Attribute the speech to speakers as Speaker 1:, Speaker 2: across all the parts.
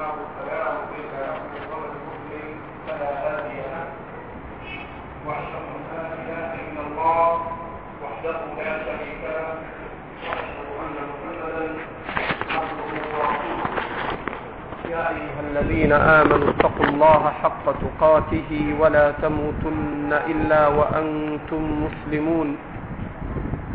Speaker 1: فلا أن الله وحده لا شريك له. وأشهد أن محمدا عبده الذين آمنوا اتقوا الله حق تقاته ولا تموتن إلا وأنتم مسلمون.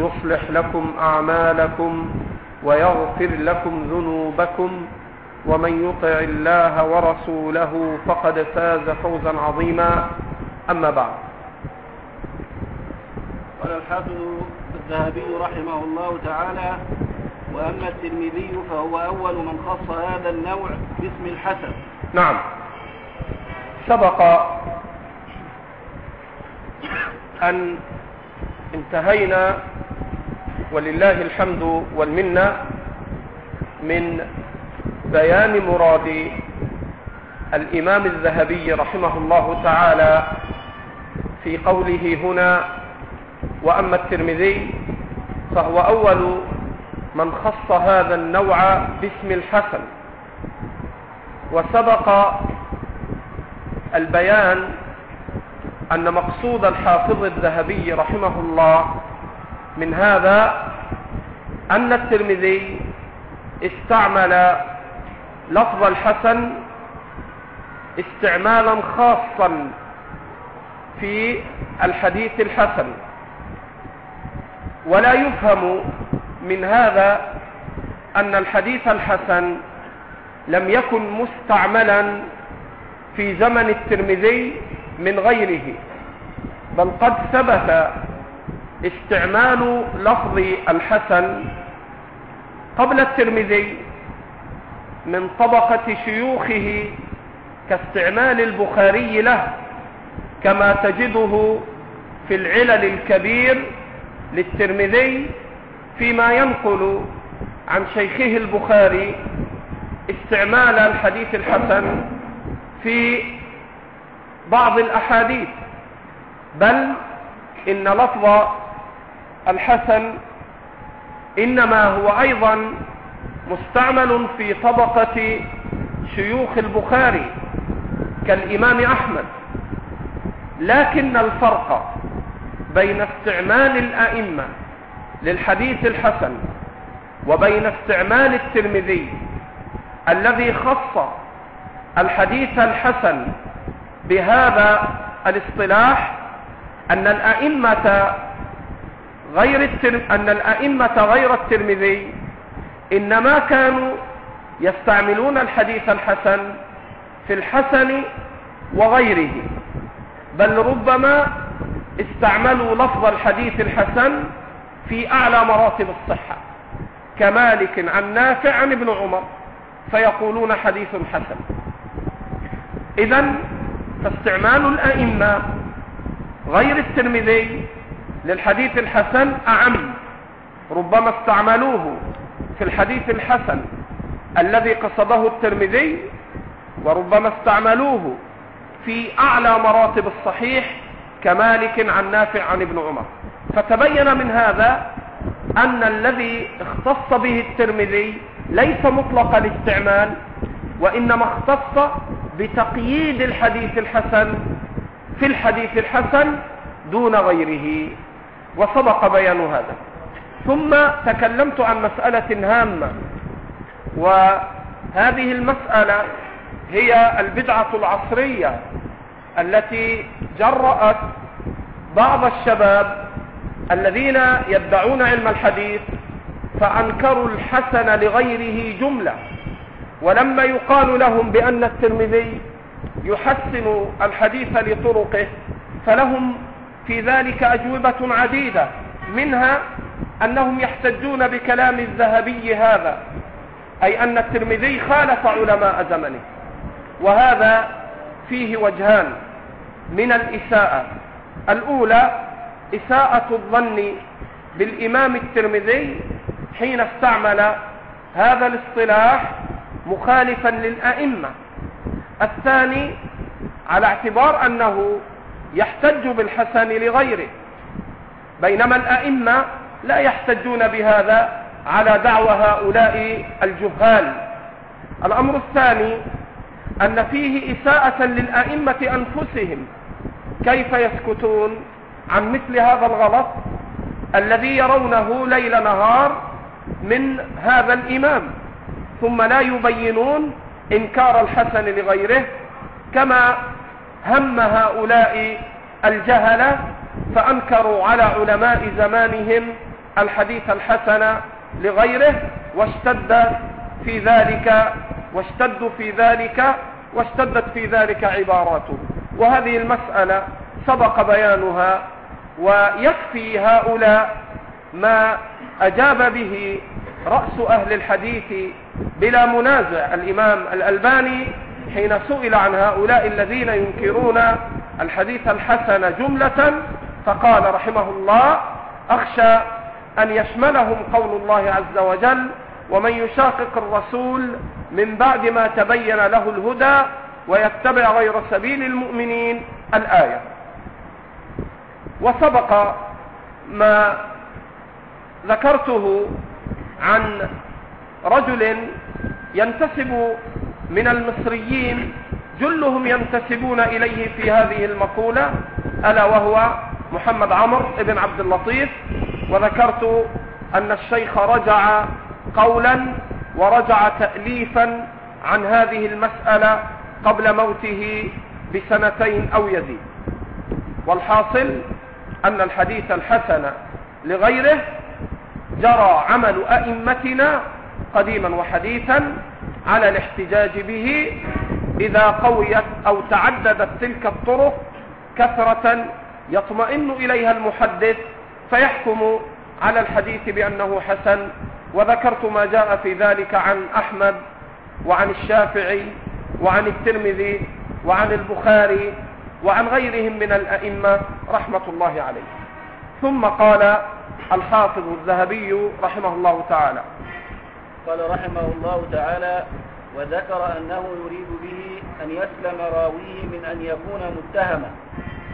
Speaker 1: يصلح لكم أعمالكم ويغفر لكم ذنوبكم ومن يطع الله ورسوله فقد فاز فوزا عظيما. أما بعد.
Speaker 2: قال الحافظ الذهبي رحمه الله تعالى وأما الترمذي فهو أول من خص هذا النوع باسم الحسن.
Speaker 1: نعم. سبق أن انتهينا ولله الحمد والمنة من بيان مراد الإمام الذهبي رحمه الله تعالى في قوله هنا وأما الترمذي فهو أول من خص هذا النوع باسم الحسن. وسبق البيان أن مقصود الحافظ الذهبي رحمه الله من هذا أن الترمذي استعمل لفظ الحسن استعمالا خاصا في الحديث الحسن ولا يفهم من هذا أن الحديث الحسن لم يكن مستعملا في زمن الترمذي من غيره بل قد ثبت استعمال لفظ الحسن قبل الترمذي من طبقة شيوخه كاستعمال البخاري له كما تجده في العلل الكبير للترمذي فيما ينقل عن شيخه البخاري استعمال الحديث الحسن في بعض الأحاديث. بل إن لفظ الحسن إنما هو أيضا مستعمل في طبقة شيوخ البخاري كالإمام أحمد. لكن الفرق بين استعمال الأئمة للحديث الحسن وبين استعمال الترمذي الذي خص الحديث الحسن بهذا الاصطلاح أن الأئمة غير التر... أن الأئمة غير الترمذي إنما كانوا يستعملون الحديث الحسن في الحسن وغيره. بل ربما استعملوا لفظ الحديث الحسن في أعلى مراتب الصحة. كمالك عن نافع عن ابن عمر فيقولون حديث حسن. إذا فاستعمال الأئمة غير الترمذي للحديث الحسن أعم. ربما استعملوه في الحديث الحسن الذي قصده الترمذي وربما استعملوه في أعلى مراتب الصحيح كمالك عن نافع عن ابن عمر. فتبين من هذا أن الذي اختص به الترمذي ليس مطلق الاستعمال وإنما اختص بتقييد الحديث الحسن في الحديث الحسن دون غيره. وسبق بيان هذا. ثم تكلمت عن مسألة هامة وهذه المسألة هي البدعة العصرية التي جرأت بعض الشباب الذين يدعون علم الحديث فأنكروا الحسن لغيره جملة. ولما يقال لهم بأن الترمذي يحسن الحديث لطرقه فلهم في ذلك أجوبة عديدة منها أنهم يحتجون بكلام الذهبي هذا أي أن الترمذي خالف علماء زمنه وهذا فيه وجهان من الإساءة. الأولى إساءة الظن بالإمام الترمذي حين استعمل هذا الاصطلاح مخالفا للأئمة. الثاني على اعتبار أنه يحتج بالحسن لغيره. بينما الأئمة لا يحتجون بهذا على دعوى هؤلاء الجهال. الأمر الثاني أن فيه إساءة للأئمة أنفسهم كيف يسكتون عن مثل هذا الغلط الذي يرونه ليل نهار من هذا الإمام. ثم لا يبينون إنكار الحسن لغيره كما هم هؤلاء الجهلة فأنكروا على علماء زمانهم الحديث الحسن لغيره واشتد في ذلك واشتدوا في ذلك واشتدت في ذلك عباراته. وهذه المسألة سبق بيانها ويكفي هؤلاء ما أجاب به رأس أهل الحديث بلا منازع. الإمام الألباني حين سئل عن هؤلاء الذين ينكرون الحديث الحسن جملة فقال رحمه الله أخشى أن يشملهم قول الله عز وجل ومن يشاقق الرسول من بعد ما تبين له الهدى ويتبع غير سبيل المؤمنين الآية. وسبق ما ذكرته عن رجل ينتسب من المصريين جلهم ينتسبون إليه في هذه المقولة ألا وهو محمد عمر بن عبد اللطيف. وذكرت أن الشيخ رجع قولا ورجع تأليفا عن هذه المسألة قبل موته بسنتين أو يزيد. والحاصل أن الحديث الحسن لغيره جرى عمل أئمتنا قديما وحديثا على الاحتجاج به إذا قويت أو تعددت تلك الطرق كثرة يطمئن إليها المحدث فيحكم على الحديث بأنه حسن. وذكرت ما جاء في ذلك عن أحمد وعن الشافعي وعن الترمذي وعن البخاري وعن غيرهم من الأئمة رحمة الله عليه ثم قال الحافظ الذهبي رحمه الله تعالى
Speaker 2: قال رحمه الله تعالى وذكر أنه يريد به أن يسلم راويه من أن يكون متهما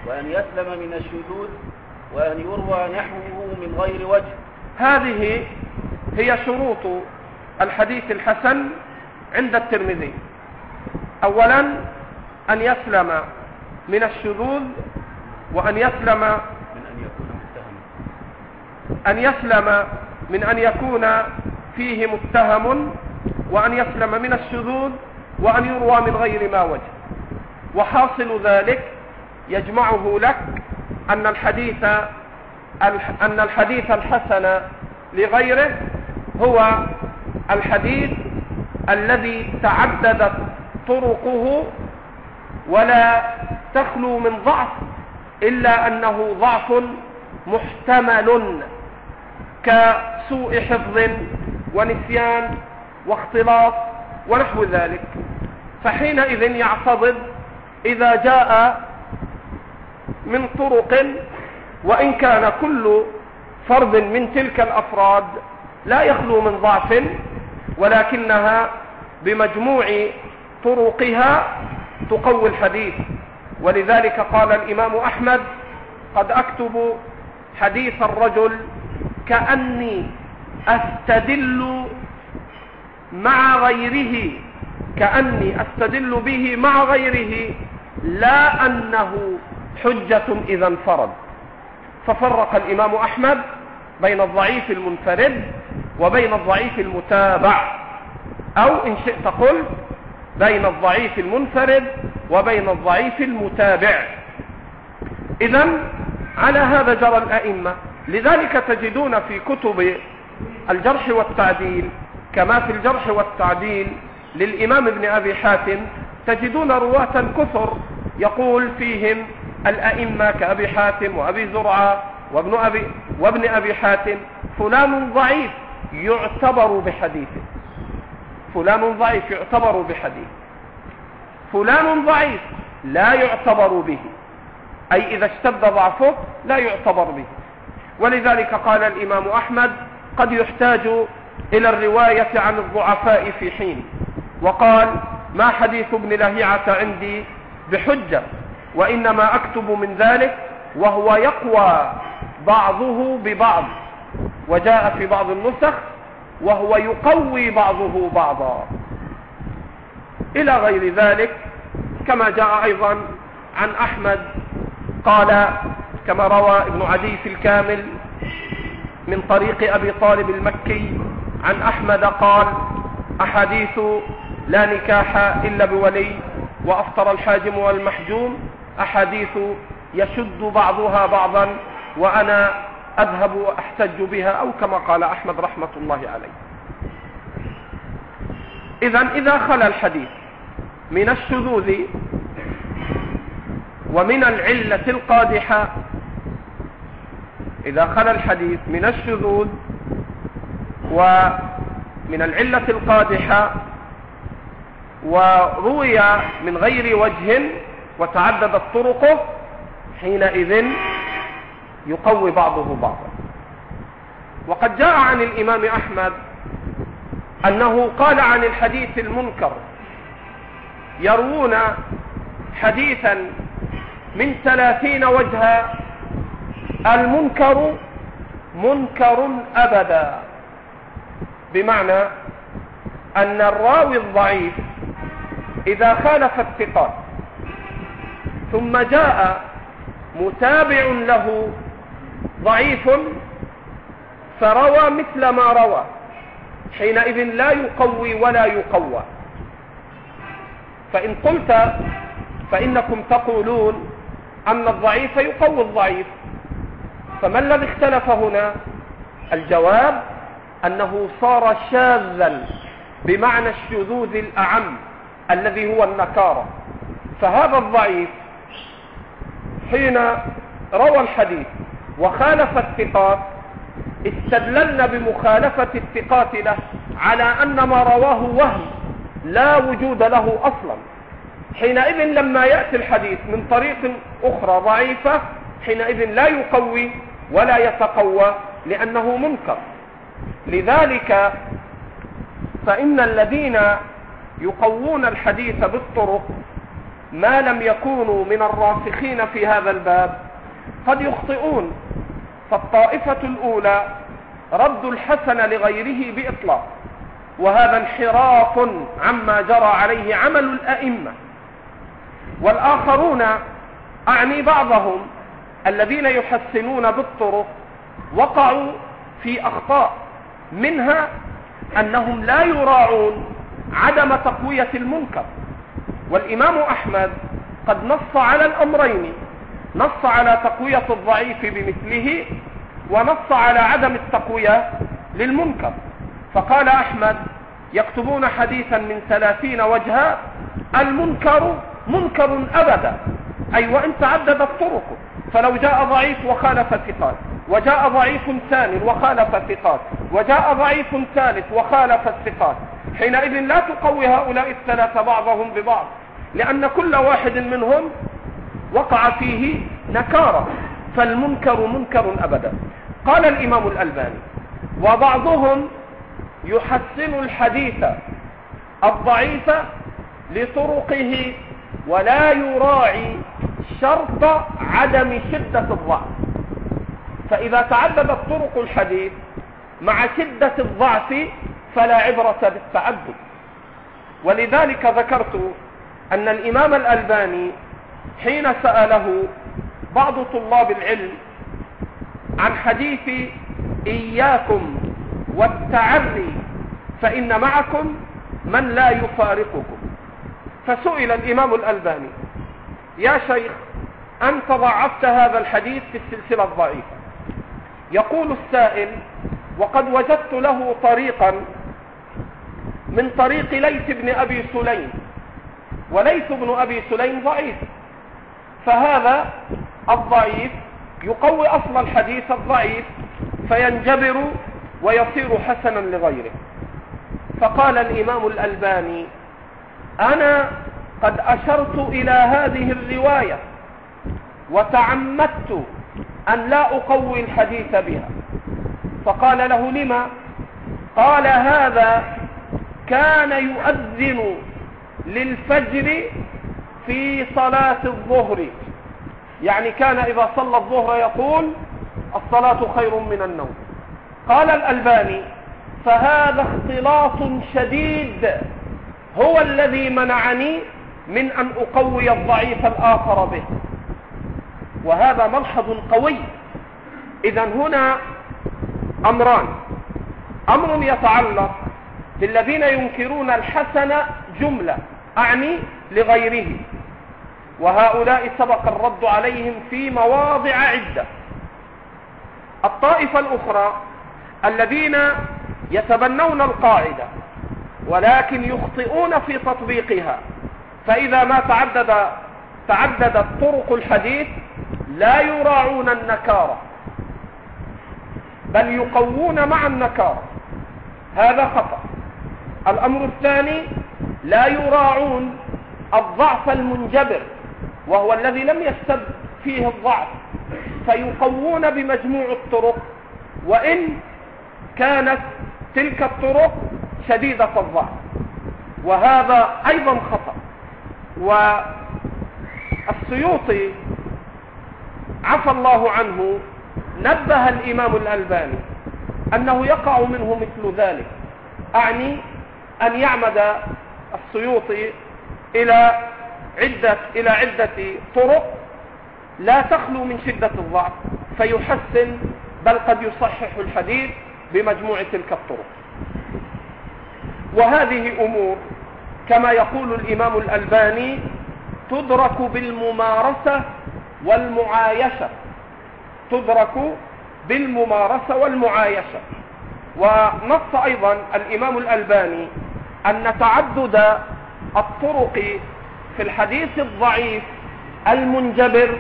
Speaker 2: وأن يسلم من الشذوذ وأن يروى نحوه من غير وجه.
Speaker 1: هذه هي شروط الحديث الحسن عند الترمذي. أولا أن يسلم من الشذوذ وأن يسلم
Speaker 2: من أن يكون متهما.
Speaker 1: أن يسلم من أن يكون فيه متهم وأن يسلم من الشذوذ وأن يروى من غير ما وجه. وحاصل ذلك يجمعه لك أن الحديث أن الحديث الحسن لغيره هو الحديث الذي تعددت طرقه ولا تخلو من ضعف إلا أنه ضعف محتمل كسوء حفظ ونسيان واختلاط ونحو ذلك. فحينئذ يعتضد إذا جاء من طرق وإن كان كل فرد من تلك الأفراد لا يخلو من ضعف ولكنها بمجموع طرقها تقوي الحديث. ولذلك قال الإمام أحمد قد أكتب حديث الرجل كأني أستدل مع غيره كأني أستدل به مع غيره لا أنه حجة إذا انفرد. ففرق الإمام أحمد بين الضعيف المنفرد وبين الضعيف المتابع. أو إن شئت قل بين الضعيف المنفرد وبين الضعيف المتابع. إذا على هذا جرى الأئمة. لذلك تجدون في كتب الجرح والتعديل كما في الجرح والتعديل للإمام ابن أبي حاتم تجدون رواة كثر يقول فيهم الأئمة كأبي حاتم وأبي زرعة وابن أبي, وابن أبي حاتم فلان ضعيف يعتبر بحديثه. فلان ضعيف يعتبر بحديث فلان ضعيف لا يعتبر به. أي إذا اشتد ضعفه لا يعتبر به. ولذلك قال الإمام أحمد قد يحتاج إلى الرواية عن الضعفاء في حين. وقال ما حديث ابن لهيعة عندي بحجة وإنما أكتب من ذلك وهو يقوى بعضه ببعض وجاء في بعض النسخ وهو يقوي بعضه بعضا. إلى غير ذلك كما جاء أيضا عن أحمد قال كما روى ابن عدي في الكامل من طريق أبي طالب المكي عن أحمد قال أحاديث لا نكاح إلا بولي وأفطر الحاجم والمحجوم أحاديث يشد بعضها بعضا وأنا أذهب وأحتج بها أو كما قال أحمد رحمة الله عليه. إذا إذا خلى الحديث من الشذوذ ومن العلة القادحة إذا خلى الحديث من الشذوذ ومن العلة القادحة وروي من غير وجه وتعددت طرقه حينئذ يقوي بعضه بعضا. وقد جاء عن الإمام أحمد أنه قال عن الحديث المنكر يروون حديثا من ثلاثين وجها المنكر منكر أبدا. بمعنى أن الراوي الضعيف إذا خالف الثقات ثم جاء متابع له ضعيف فروى مثل ما روى حينئذ لا يقوي ولا يقوى. فإن قلت فإنكم تقولون أن الضعيف يقوي الضعيف. فما الذي اختلف هنا؟ الجواب أنه صار شاذا بمعنى الشذوذ الأعم الذي هو النكارة. فهذا الضعيف حين روى الحديث وخالف الثقات استدللنا بمخالفة الثقات له على أن ما رواه وهم لا وجود له أصلا. حينئذ لما يأتي الحديث من طريق أخرى ضعيفة حينئذ لا يقوي ولا يتقوى لأنه منكر. لذلك فإن الذين يقوون الحديث بالطرق ما لم يكونوا من الراسخين في هذا الباب قد يخطئون. فالطائفة الأولى رد الحسن لغيره بإطلاق وهذا انحراف عما جرى عليه عمل الأئمة. والآخرون أعني بعضهم الذين يحسنون بالطرق وقعوا في أخطاء منها أنهم لا يراعون عدم تقوية المنكر. والإمام أحمد قد نص على الأمرين نص على تقوية الضعيف بمثله ونص على عدم التقوية للمنكر. فقال أحمد يكتبون حديثا من ثلاثين وجها المنكر منكر أبدا أي وإن تعددت طرقه. فلو جاء ضعيف وخالف ثقات وجاء ضعيف ثاني وخالف الثقات وجاء ضعيف ثالث وخالف الثقات. حينئذ لا تقوي هؤلاء الثلاثة بعضهم ببعض لأن كل واحد منهم وقع فيه نكارة فالمنكر منكر أبدا. قال الإمام الألباني وبعضهم يحسن الحديث الضعيف لطرقه ولا يراعي شرط عدم شدة الضعف. فإذا تعددت طرق الحديث مع شدة الضعف فلا عبرة بالتعدد. ولذلك ذكرت أن الإمام الألباني حين سأله بعض طلاب العلم عن حديث إياكم والتعري فإن معكم من لا يفارقكم. فسئل الإمام الألباني يا شيخ أنت ضعفت هذا الحديث في السلسلة الضعيفة. يقول السائل وقد وجدت له طريقا من طريق ليث بن أبي سليم وليث بن أبي سليم ضعيف فهذا الضعيف يقوي أصل الحديث الضعيف فينجبر ويصير حسنا لغيره. فقال الإمام الألباني أنا قد أشرت إلى هذه الرواية وتعمدت أن لا أقوي الحديث بها. فقال له لما؟ قال هذا كان يؤذن للفجر في صلاة الظهر. يعني كان إذا صلى الظهر يقول الصلاة خير من النوم. قال الألباني فهذا اختلاط شديد هو الذي منعني من أن أقوي الضعيف الآخر به. وهذا ملحظ قوي. إذا هنا أمران. أمر يتعلق بالذين ينكرون الحسن جملة. أعني لغيره. وهؤلاء سبق الرد عليهم في مواضع عدة. الطائفة الأخرى الذين يتبنون القاعدة. ولكن يخطئون في تطبيقها. فإذا ما تعدد تعددت طرق الحديث لا يراعون النكارة بل يقوون مع النكارة. هذا خطأ. الأمر الثاني لا يراعون الضعف المنجبر وهو الذي لم يستب فيه الضعف. فيقوون بمجموع الطرق وإن كانت تلك الطرق شديدة الضعف وهذا أيضا خطأ. والسيوطي عفى الله عنه نبه الإمام الألباني أنه يقع منه مثل ذلك. أعني أن يعمد السيوطي إلى عدة إلى عدة طرق لا تخلو من شدة الضعف فيحسن بل قد يصحح الحديث بمجموع تلك الطرق. وهذه أمور كما يقول الإمام الألباني تدرك بالممارسة والمعايشة. تدرك بالممارسة والمعايشة. ونص أيضا الإمام الألباني أن تعدد الطرق في الحديث الضعيف المنجبر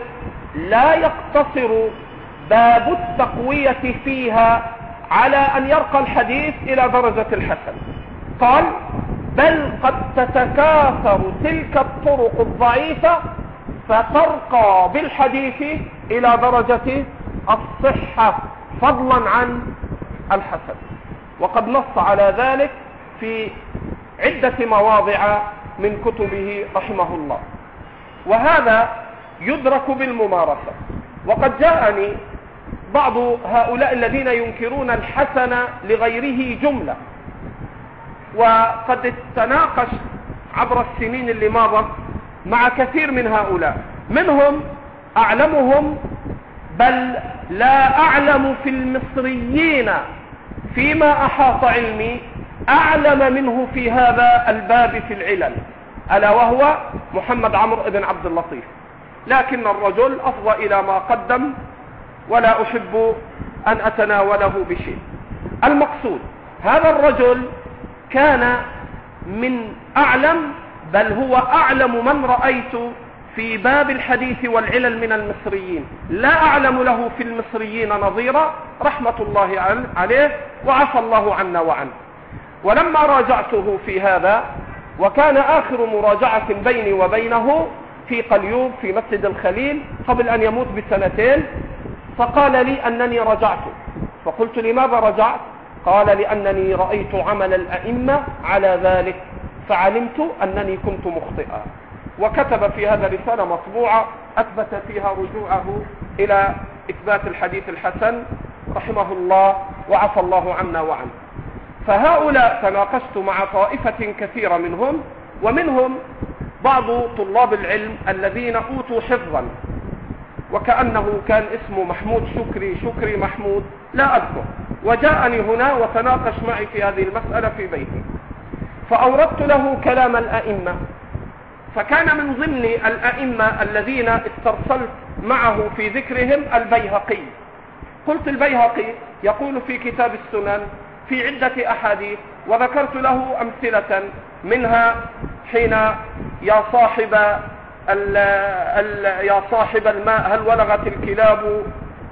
Speaker 1: لا يقتصر باب التقوية فيها على أن يرقى الحديث إلى درجة الحسن. قال بل قد تتكاثر تلك الطرق الضعيفة فترقى بالحديث إلى درجة الصحة فضلا عن الحسن. وقد نص على ذلك في عدة مواضع من كتبه رحمه الله. وهذا يدرك بالممارسة. وقد جاءني بعض هؤلاء الذين ينكرون الحسن لغيره جملة. وقد تناقش عبر السنين اللي مضت مع كثير من هؤلاء. منهم أعلمهم بل لا أعلم في المصريين فيما أحاط علمي أعلم منه في هذا الباب في العلل ألا وهو محمد عمرو بن عبد اللطيف. لكن الرجل أفضى إلى ما قدم ولا أحب أن أتناوله بشيء. المقصود هذا الرجل كان من أعلم بل هو أعلم من رأيت في باب الحديث والعلل من المصريين. لا أعلم له في المصريين نظيرا رحمة الله عليه وعفى الله عنا وعنه. ولما راجعته في هذا وكان آخر مراجعة بيني وبينه في قليوب في مسجد الخليل قبل أن يموت بسنتين فقال لي أنني رجعت. فقلت لماذا رجعت؟ قال لأنني رأيت عمل الأئمة على ذلك فعلمت أنني كنت مخطئا. وكتب في هذا رسالة مطبوعة أثبت فيها رجوعه إلى إثبات الحديث الحسن رحمه الله وعفى الله عنا وعنه. فهؤلاء تناقشت مع طائفة كثيرة منهم ومنهم بعض طلاب العلم الذين أوتوا حفظا. وكأنه كان اسمه محمود شكري شكري محمود لا أذكر. وجاءني هنا وتناقش معي في هذه المسألة في بيتي. فأوردت له كلام الأئمة. فكان من ضمن الأئمة الذين استرسلت معه في ذكرهم البيهقي. قلت البيهقي يقول في كتاب السنن في عدة أحاديث وذكرت له أمثلة منها حين يا صاحب ال ال يا صاحب الماء هل ولغت الكلاب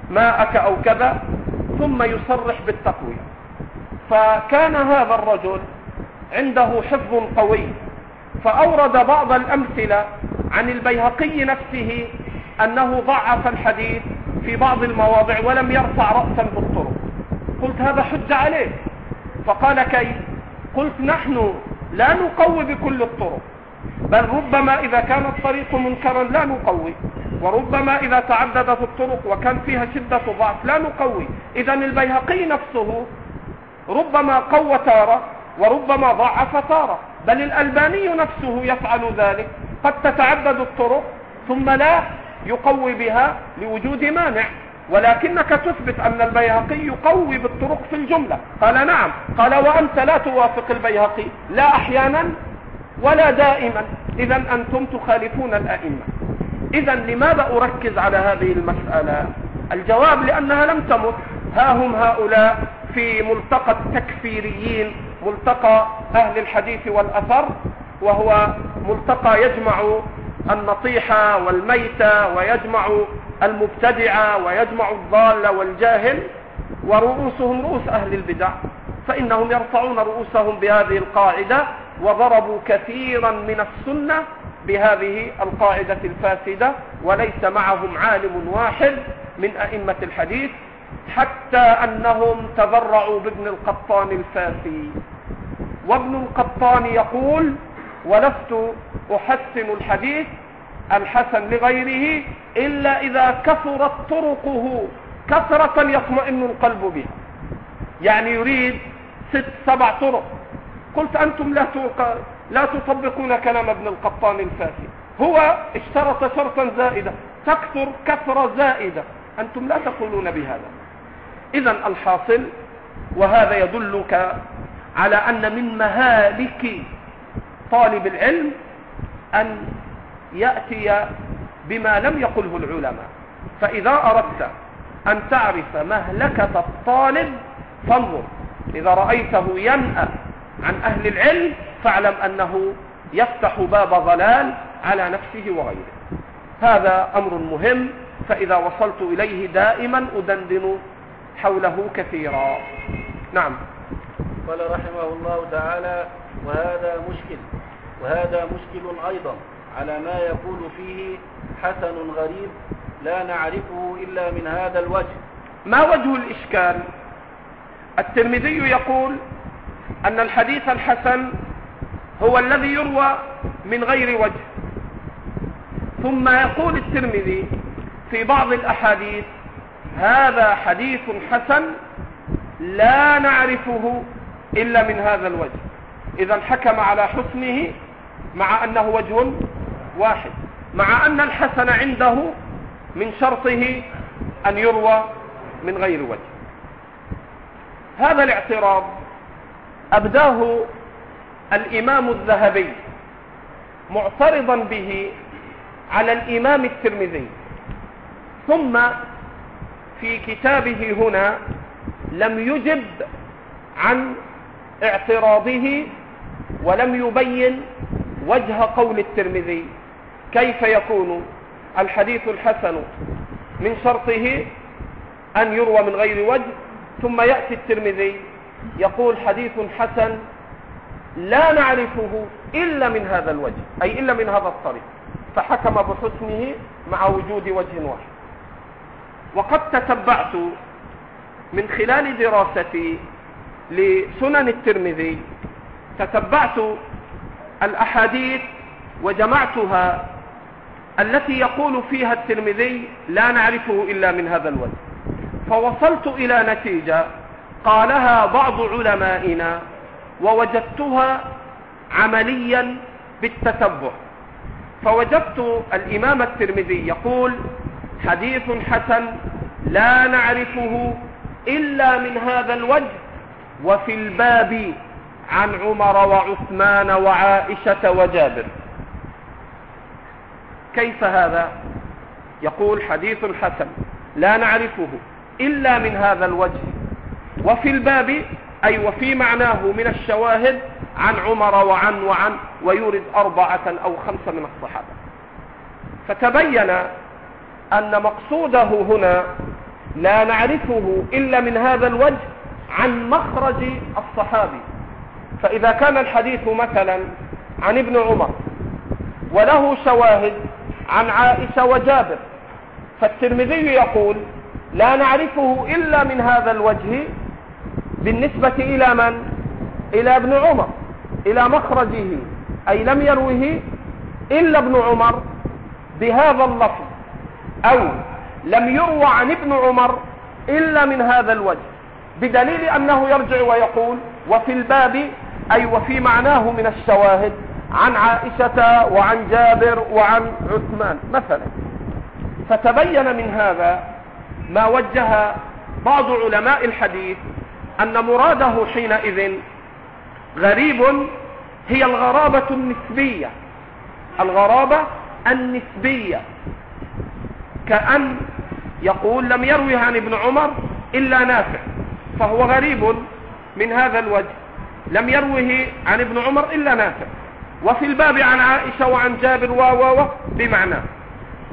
Speaker 1: ماءك أو كذا؟ ثم يصرح بالتقوية. فكان هذا الرجل عنده حفظ قوي. فأورد بعض الأمثلة عن البيهقي نفسه أنه ضعف الحديث في بعض المواضع ولم يرفع رأسا بالطرق. قلت هذا حج عليه. فقال كيف؟ قلت نحن لا نقوي بكل الطرق. بل ربما إذا كان الطريق منكرا لا نقوي وربما إذا تعددت الطرق وكان فيها شدة ضعف لا نقوي. إذا البيهقي نفسه ربما قوى تارة وربما ضعف تارة بل الألباني نفسه يفعل ذلك. قد تتعدد الطرق ثم لا يقوي بها لوجود مانع. ولكنك تثبت أن البيهقي يقوي بالطرق في الجملة. قال نعم قال وأنت لا توافق البيهقي لا أحيانا ولا دائما. إذا أنتم تخالفون الأئمة. إذا لماذا أركز على هذه المسألة؟ الجواب لأنها لم تمت. ها هم هؤلاء في ملتقى التكفيريين ملتقى أهل الحديث والأثر وهو ملتقى يجمع النطيحة والميتة ويجمع المبتدعة ويجمع الضال والجاهل ورؤوسهم رؤوس أهل البدع. فإنهم يرفعون رؤوسهم بهذه القاعدة وضربوا كثيرا من السنة بهذه القاعدة الفاسدة وليس معهم عالم واحد من أئمة الحديث حتى أنهم تذرعوا بابن القطان الفاسي. وابن القطان يقول ولست أحسن الحديث الحسن لغيره إلا إذا كثرت طرقه كثرة يطمئن القلب بها يعني يريد ست سبع طرق. قلت أنتم لا لا تطبقون كلام ابن القطان الفاسي هو اشترط شرطا زائدا تكثر كثرة زائدة. أنتم لا تقولون بهذا. إذا الحاصل وهذا يدلك على أن من مهالك طالب العلم أن يأتي بما لم يقله العلماء. فإذا أردت أن تعرف مهلكة الطالب فانظر. إذا رأيته ينأى عن أهل العلم فاعلم أنه يفتح باب ضلال على نفسه وغيره. هذا أمر مهم فإذا وصلت إليه دائما أدندن حوله كثيرا. نعم.
Speaker 2: قال رحمه الله تعالى وهذا مشكل وهذا مشكل أيضا على ما يقول فيه حسن غريب لا نعرفه إلا من هذا الوجه.
Speaker 1: ما وجه الإشكال؟ الترمذي يقول أن الحديث الحسن هو الذي يروى من غير وجه. ثم يقول الترمذي في بعض الأحاديث هذا حديث حسن لا نعرفه إلا من هذا الوجه. إذا حكم على حسنه مع أنه وجه واحد مع أن الحسن عنده من شرطه أن يروى من غير وجه. هذا الاعتراض أبداه الإمام الذهبي معترضا به على الإمام الترمذي. ثم في كتابه هنا لم يجب عن اعتراضه ولم يبين وجه قول الترمذي. كيف يكون الحديث الحسن من شرطه أن يروى من غير وجه ثم يأتي الترمذي يقول حديث حسن لا نعرفه إلا من هذا الوجه أي إلا من هذا الطريق فحكم بحسنه مع وجود وجه واحد. وقد تتبعت من خلال دراستي لسنن الترمذي تتبعت الأحاديث وجمعتها التي يقول فيها الترمذي لا نعرفه إلا من هذا الوجه. فوصلت إلى نتيجة قالها بعض علمائنا ووجدتها عمليا بالتتبع. فوجدت الإمام الترمذي يقول حديث حسن لا نعرفه إلا من هذا الوجه وفي الباب عن عمر وعثمان وعائشة وجابر. كيف هذا؟ يقول حديث حسن لا نعرفه إلا من هذا الوجه. وفي الباب أي وفي معناه من الشواهد عن عمر وعن وعن ويورد أربعة أو خمسة من الصحابة. فتبين أن مقصوده هنا لا نعرفه إلا من هذا الوجه عن مخرج الصحابي. فإذا كان الحديث مثلا عن ابن عمر وله شواهد عن عائشة وجابر فالترمذي يقول لا نعرفه إلا من هذا الوجه بالنسبة إلى من؟ إلى ابن عمر إلى مخرجه. أي لم يروه إلا ابن عمر بهذا اللفظ. أو لم يروى عن ابن عمر إلا من هذا الوجه. بدليل أنه يرجع ويقول وفي الباب أي وفي معناه من الشواهد عن عائشة وعن جابر وعن عثمان. مثلا فتبين من هذا ما وجه بعض علماء الحديث أن مراده حينئذ غريب هي الغرابة النسبية. الغرابة النسبية. كأن يقول لم يروي عن ابن عمر إلا نافع فهو غريب من هذا الوجه. لم يروه عن ابن عمر إلا نافع. وفي الباب عن عائشة وعن جابر و و بمعنى.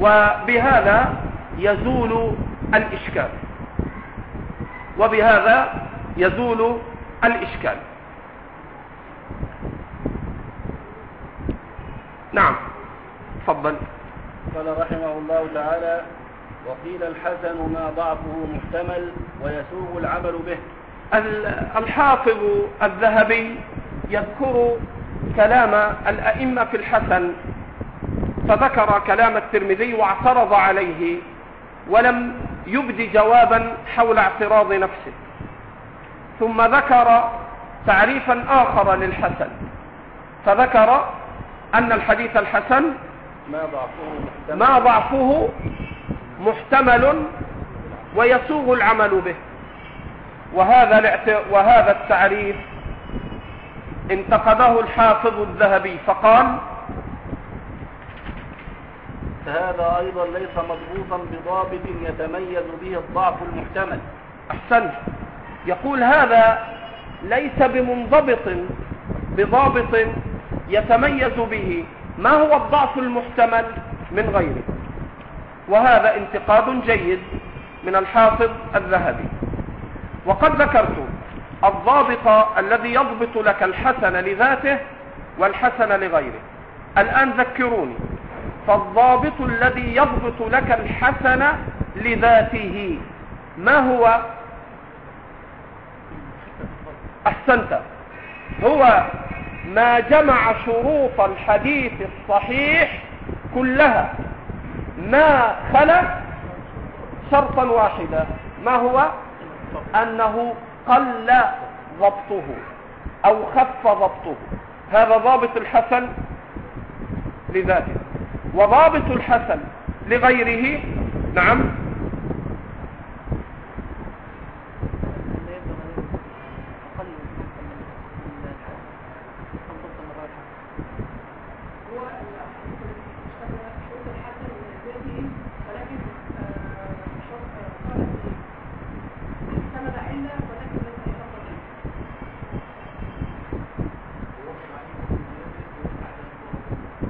Speaker 1: وبهذا يزول الإشكال. وبهذا يزول الإشكال. نعم تفضل.
Speaker 2: قال رحمه الله تعالى وقيل الحسن ما ضعفه محتمل ويسوغ العمل به.
Speaker 1: الحافظ الذهبي يذكر كلام الأئمة في الحسن فذكر كلام الترمذي واعترض عليه ولم يبد جوابا حول اعتراض نفسه. ثم ذكر تعريفا آخر للحسن. فذكر أن الحديث الحسن
Speaker 2: ما ضعفه محتمل,
Speaker 1: ما ضعفه محتمل ويسوغ العمل به. وهذا وهذا التعريف انتقده الحافظ الذهبي فقال
Speaker 2: فهذا أيضا ليس مضبوطا بضابط يتميز به الضعف المحتمل.
Speaker 1: أحسنت. يقول هذا ليس بمنضبط بضابط يتميز به ما هو الضعف المحتمل من غيره. وهذا انتقاد جيد من الحافظ الذهبي. وقد ذكرت الضابط الذي يضبط لك الحسن لذاته والحسن لغيره. الآن ذكروني. فالضابط الذي يضبط لك الحسن لذاته ما هو؟ أحسنت. هو ما جمع شروط الحديث الصحيح كلها. ما خلا شرطا واحدا. ما هو؟ أنه قل ضبطه أو خف ضبطه. هذا ضابط الحسن لذاته. وضابط الحسن لغيره نعم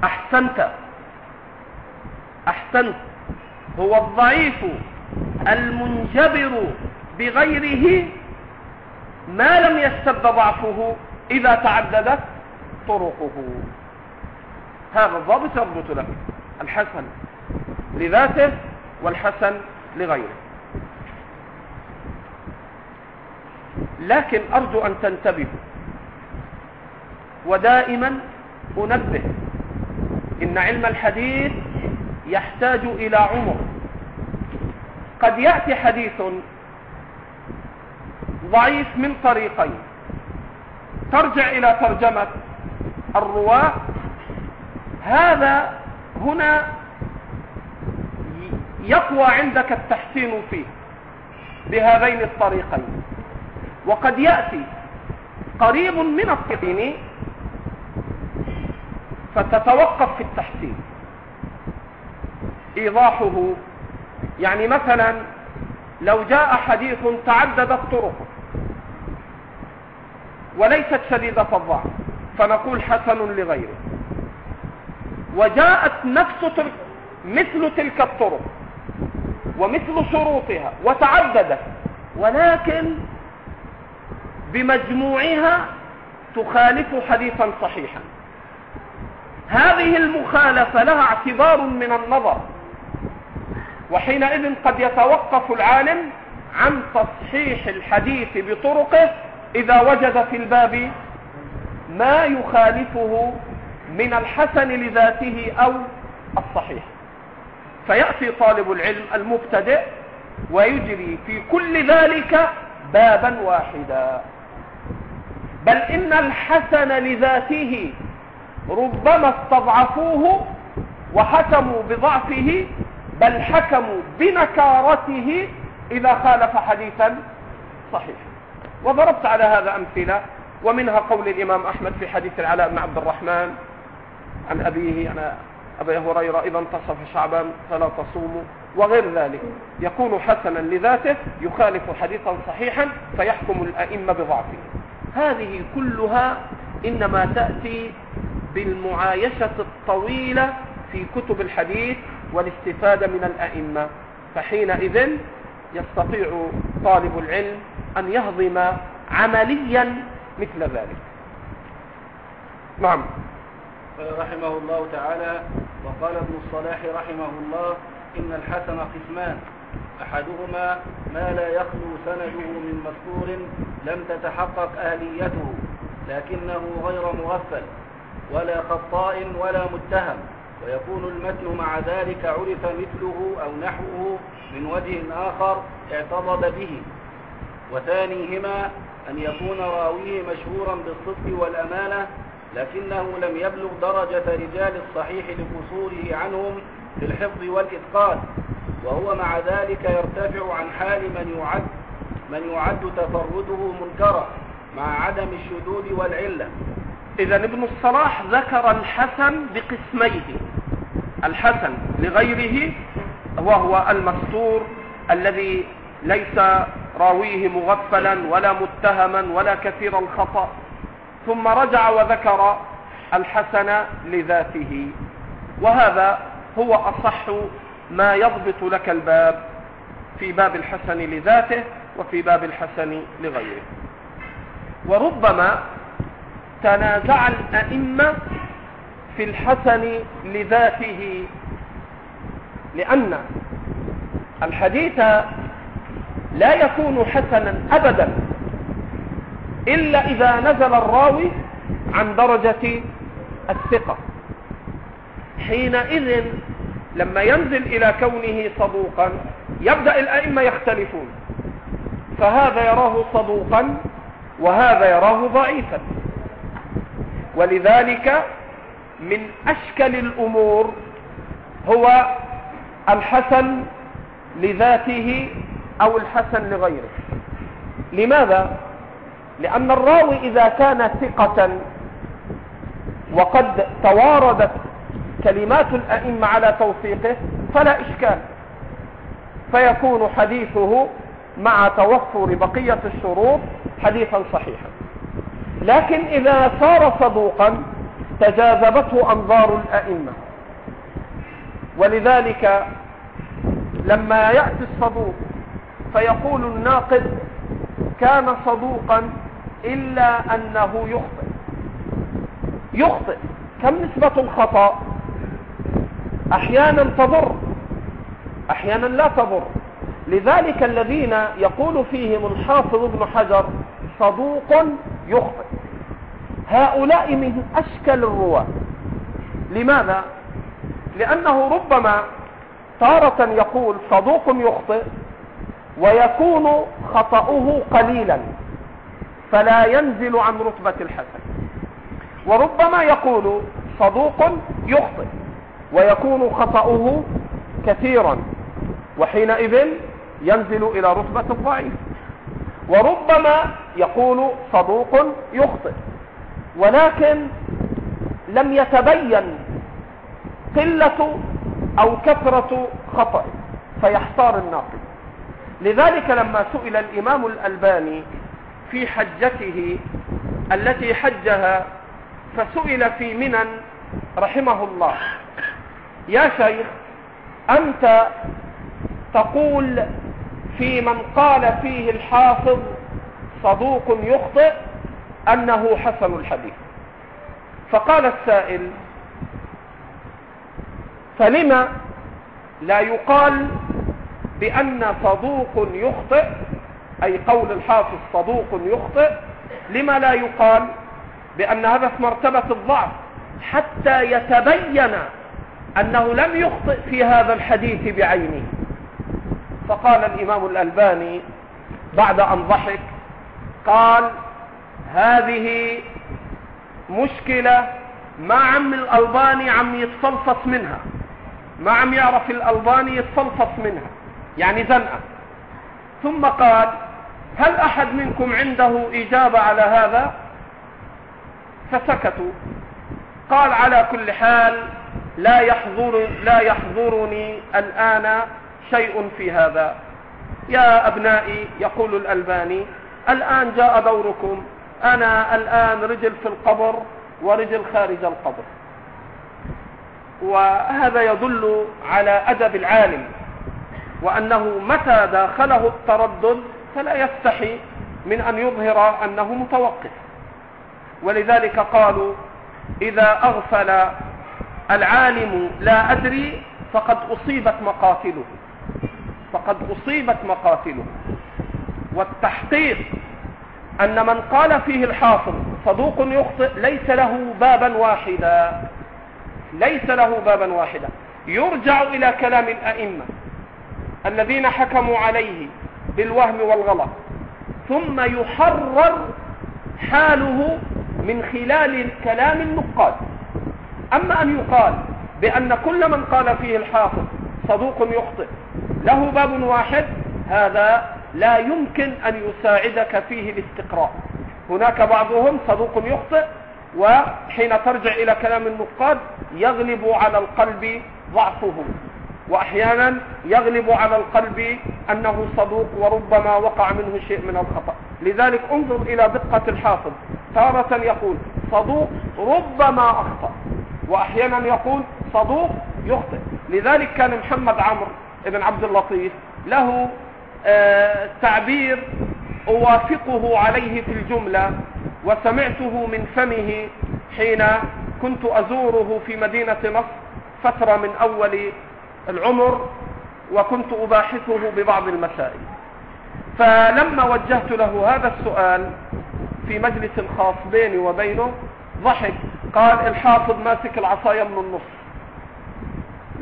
Speaker 1: أحسنت. أحسنت. هو الضعيف المنجبر بغيره. ما لم يشتد ضعفه إذا تعددت طرقه. هذا الضابط يضبط له. الحسن لذاته والحسن لغيره. لكن أرجو أن تنتبهوا. ودائما أنبه إن علم الحديث يحتاج إلى عمر. قد يأتي حديث ضعيف من طريقين. ترجع إلى ترجمة الرواة. هذا هنا يقوى عندك التحسين فيه بهذين الطريقين. وقد يأتي قريب من الطريقين فتتوقف في التحسين. إيضاحه يعني مثلا لو جاء حديث تعددت طرقه وليست شديدة الضعف فنقول حسن لغيره. وجاءت نفس تلك مثل تلك الطرق ومثل شروطها وتعددت ولكن بمجموعها تخالف حديثا صحيحا. هذه المخالفة لها اعتبار من النظر. وحينئذ قد يتوقف العالم عن تصحيح الحديث بطرقه إذا وجد في الباب ما يخالفه من الحسن لذاته أو الصحيح. فيأتي طالب العلم المبتدئ ويجري في كل ذلك بابا واحدا. بل إن الحسن لذاته ربما استضعفوه وحكموا بضعفه بل حكموا بنكارته إذا خالف حديثا صحيحا. وضربت على هذا أمثلة ومنها قول الإمام أحمد في حديث العلاء بن عبد الرحمن عن أبيه أنا أبي هريرة إذا انتصف شعبا فلا تصوموا وغير ذلك. يكون حسنا لذاته يخالف حديثا صحيحا فيحكم الأئمة بضعفه. هذه كلها إنما تأتي بالمعايشة الطويلة في كتب الحديث والاستفادة من الأئمة. فحينئذ يستطيع طالب العلم أن يهضم عمليا مثل ذلك. نعم.
Speaker 2: قال رحمه الله تعالى وقال ابن الصلاح رحمه الله إن الحسن قسمان. أحدهما ما لا يخلو سنده من مذكور لم تتحقق آليته لكنه غير مغفل. ولا خطاء ولا متهم ويكون المتن مع ذلك عرف مثله أو نحوه من وجه آخر اعتضد به. وثانيهما أن يكون راويه مشهورا بالصدق والأمانة لكنه لم يبلغ درجة رجال الصحيح لقصوره عنهم في الحفظ والإتقان. وهو مع ذلك يرتفع عن حال من يعد من يعد تفرده منكرا مع عدم الشذوذ والعلة.
Speaker 1: إذا ابن الصلاح ذكر الحسن بقسميه. الحسن لغيره وهو المستور الذي ليس راويه مغفلا ولا متهما ولا كثير الخطأ. ثم رجع وذكر الحسن لذاته. وهذا هو أصح ما يضبط لك الباب في باب الحسن لذاته وفي باب الحسن لغيره. وربما تنازع الأئمة في الحسن لذاته. لأن الحديث لا يكون حسنا أبدا إلا إذا نزل الراوي عن درجة الثقة. حينئذ لما ينزل إلى كونه صدوقا يبدأ الأئمة يختلفون. فهذا يراه صدوقا وهذا يراه ضعيفا. ولذلك من أشكل الأمور هو الحسن لذاته أو الحسن لغيره. لماذا؟ لأن الراوي إذا كان ثقة وقد تواردت كلمات الأئمة على توثيقه فلا إشكال. فيكون حديثه مع توفر بقية الشروط حديثا صحيحا. لكن إذا صار صدوقا تجاذبته أنظار الأئمة. ولذلك لما يأتي الصدوق فيقول الناقد كان صدوقا إلا أنه يخطئ. يخطئ كم نسبة الخطأ. أحيانا تضر أحيانا لا تضر. لذلك الذين يقول فيهم الحافظ ابن حجر صدوق يخطئ هؤلاء من أشكل الرواة. لماذا؟ لأنه ربما تارة يقول صدوق يخطئ ويكون خطأه قليلا فلا ينزل عن رتبة الحسن. وربما يقول صدوق يخطئ ويكون خطأه كثيرا وحينئذ ينزل إلى رتبة الضعيف. وربما يقول صدوق يخطئ. ولكن لم يتبين قلة أو كثرة خطأ فيحتار الناقد. لذلك لما سئل الإمام الألباني في حجته التي حجها فسئل في منن رحمه الله يا شيخ أنت تقول في من قال فيه الحافظ صدوق يخطئ أنه حسن الحديث. فقال السائل فلما لا يقال بأن صدوق يخطئ أي قول الحافظ صدوق يخطئ لما لا يقال بأن هذا في مرتبة الضعف حتى يتبين أنه لم يخطئ في هذا الحديث بعينه. فقال الإمام الألباني بعد أن ضحك قال هذه مشكلة ما عم الألباني عم يتفلفص منها ما عم يعرف الألباني يتفلفص منها يعني زنقة. ثم قال هل أحد منكم عنده إجابة على هذا؟ فسكتوا. قال على كل حال لا يحضر لا يحضرني الآن شيء في هذا. يا أبنائي يقول الألباني الآن جاء دوركم. أنا الآن رجل في القبر ورجل خارج القبر. وهذا يدل على أدب العالم. وأنه متى داخله التردد فلا يستحي من أن يظهر أنه متوقف. ولذلك قالوا إذا أغفل العالم لا أدري فقد أصيبت مقاتله. فقد أصيبت مقاتله. والتحقيق أن من قال فيه الحافظ صدوق يخطئ ليس له بابا واحدا. ليس له بابا واحدا. يرجع إلى كلام الأئمة الذين حكموا عليه بالوهم والغلط. ثم يحرر حاله من خلال كلام النقاد. أما أن يقال بأن كل من قال فيه الحافظ صدوق يخطئ. له باب واحد هذا لا يمكن أن يساعدك فيه الاستقراء. هناك بعضهم صدوق يخطئ وحين ترجع إلى كلام النقاد يغلب على القلب ضعفه وأحيانا يغلب على القلب أنه صدوق وربما وقع منه شيء من الخطأ. لذلك انظر إلى دقة الحافظ. تارة يقول صدوق ربما أخطأ. وأحيانا يقول صدوق يخطئ. لذلك كان محمد عمرو بن عبد اللطيف له آه تعبير أوافقه عليه في الجملة وسمعته من فمه حين كنت أزوره في مدينة نصر فترة من أول العمر وكنت أباحثه ببعض المسائل. فلما وجهت له هذا السؤال في مجلس خاص بيني وبينه ضحك قال الحافظ ماسك العصاية من النص.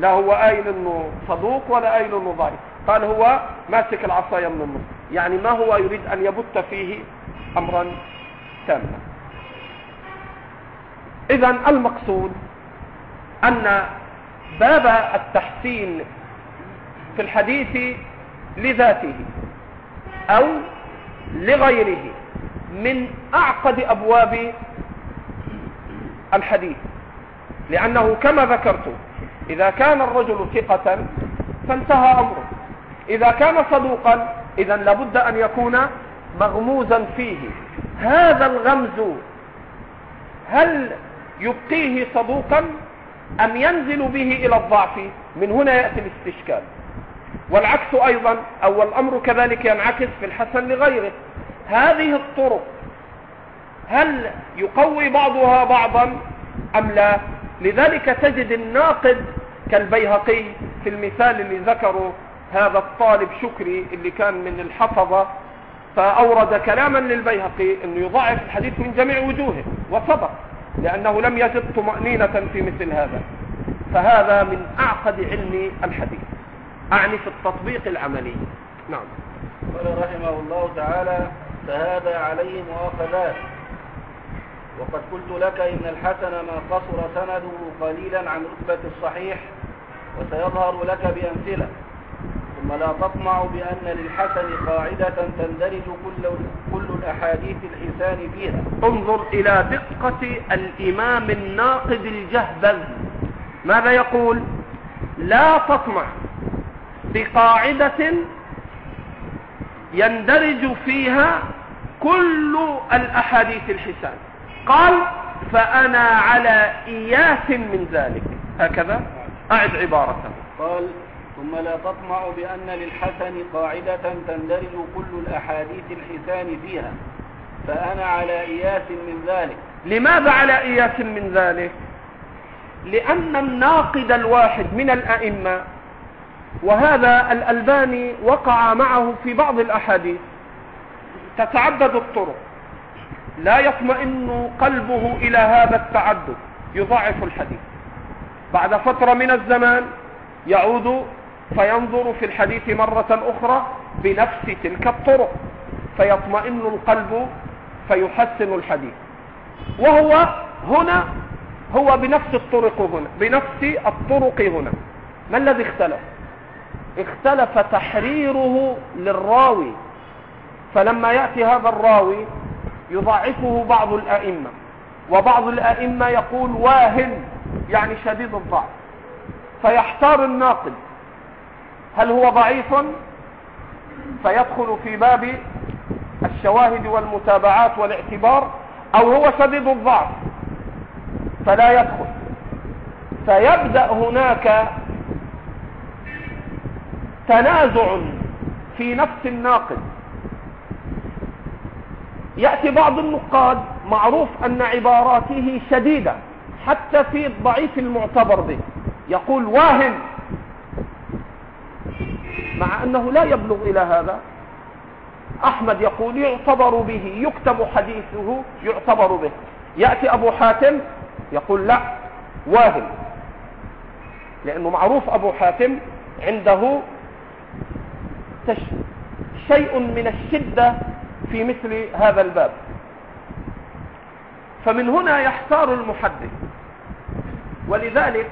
Speaker 1: لا هو قايل إنه صدوق ولا قايل إنه ضعيف؟ قال هو ماسك العصاية من النص يعني ما هو يريد أن يبت فيه امرا تاما. اذا المقصود أن باب التحسين في الحديث لذاته أو لغيره من أعقد أبواب الحديث. لأنه كما ذكرت إذا كان الرجل ثقة فانتهى أمره. إذا كان صدوقا اذا لابد أن يكون مغموزا فيه. هذا الغمز هل يبقيه صدوقا؟ أم ينزل به إلى الضعف؟ من هنا يأتي الاستشكال. والعكس أيضا أو الأمر كذلك ينعكس في الحسن لغيره. هذه الطرق هل يقوي بعضها بعضا أم لا؟ لذلك تجد الناقد كالبيهقي في المثال اللي ذكره هذا الطالب شكري اللي كان من الحفظة فأورد كلاما للبيهقي أنه يضعف الحديث من جميع وجوهه وصدق لأنه لم يجد طمأنينة في مثل هذا. فهذا من أعقد علم الحديث. أعني في التطبيق العملي. نعم.
Speaker 2: قال رحمه الله تعالى فهذا عليه مؤاخذات. وقد قلت لك إن الحسن ما قصر سنده قليلا عن رتبة الصحيح وسيظهر لك بأمثلة. ثم لا تطمع بأن للحسن قاعدة تندرج كل, كل الأحاديث الحسان فيها.
Speaker 1: انظر إلى دقة الإمام الناقد الجهبذ. ماذا يقول؟ لا تطمع بقاعدة يندرج فيها كل الأحاديث الحسان. قال فأنا على إياس من ذلك. هكذا؟ أعد عبارته
Speaker 2: قال ثم لا تطمع بأن للحسن قاعدة تندرج كل الأحاديث الحسان فيها فأنا على إياس من ذلك.
Speaker 1: لماذا على إياس من ذلك؟ لأن الناقد الواحد من الأئمة وهذا الألباني وقع معه في بعض الأحاديث تتعدد الطرق. لا يطمئن قلبه إلى هذا التعدد يضاعف الحديث. بعد فترة من الزمان يعود فينظر في الحديث مرة أخرى بنفس تلك الطرق فيطمئن القلب فيحسن الحديث. وهو هنا هو بنفس الطرق هنا بنفس الطرق هنا. ما الذي اختلف؟ اختلف تحريره للراوي. فلما يأتي هذا الراوي يضعفه بعض الأئمة وبعض الأئمة يقول واهن. يعني شديد الضعف. فيحتار الناقد هل هو ضعيف؟ فيدخل في باب الشواهد والمتابعات والاعتبار أو هو شديد الضعف؟ فلا يدخل. فيبدأ هناك تنازع في نفس الناقد يأتي بعض النقاد معروف أن عباراته شديدة. حتى في الضعيف المعتبر به. يقول واهن مع أنه لا يبلغ إلى هذا. أحمد يقول يعتبر به يكتب حديثه يعتبر به. يأتي أبو حاتم يقول لا واهن لأنه معروف أبو حاتم عنده شيء من الشدة في مثل هذا الباب. فمن هنا يحتار المحدث. ولذلك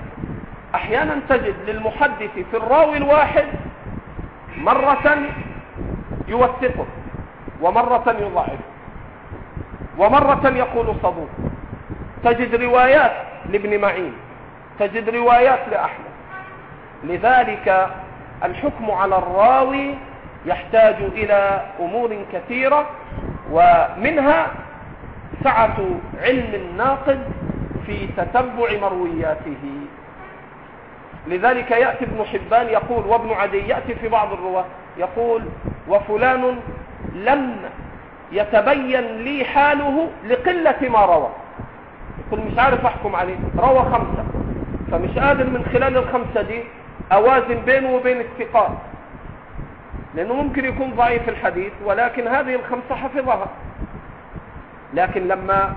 Speaker 1: أحيانا تجد للمحدث في الراوي الواحد مرة يوثقه ومرة يضعفه ومرة يقول صدوق. تجد روايات لابن معين تجد روايات لأحمد. لذلك الحكم على الراوي يحتاج إلى أمور كثيرة ومنها سعة علم الناقد في تتبع مروياته. لذلك يأتي ابن حبان يقول وابن عدي يأتي في بعض الرواة يقول وفلان لم يتبين لي حاله لقلة ما روى. يقول مش عارف أحكم عليه. روى خمسة. فمش قادر من خلال الخمسة دي أوازن بينه وبين الثقات. لأنه ممكن يكون ضعيف الحديث ولكن هذه الخمسة حفظها. لكن لما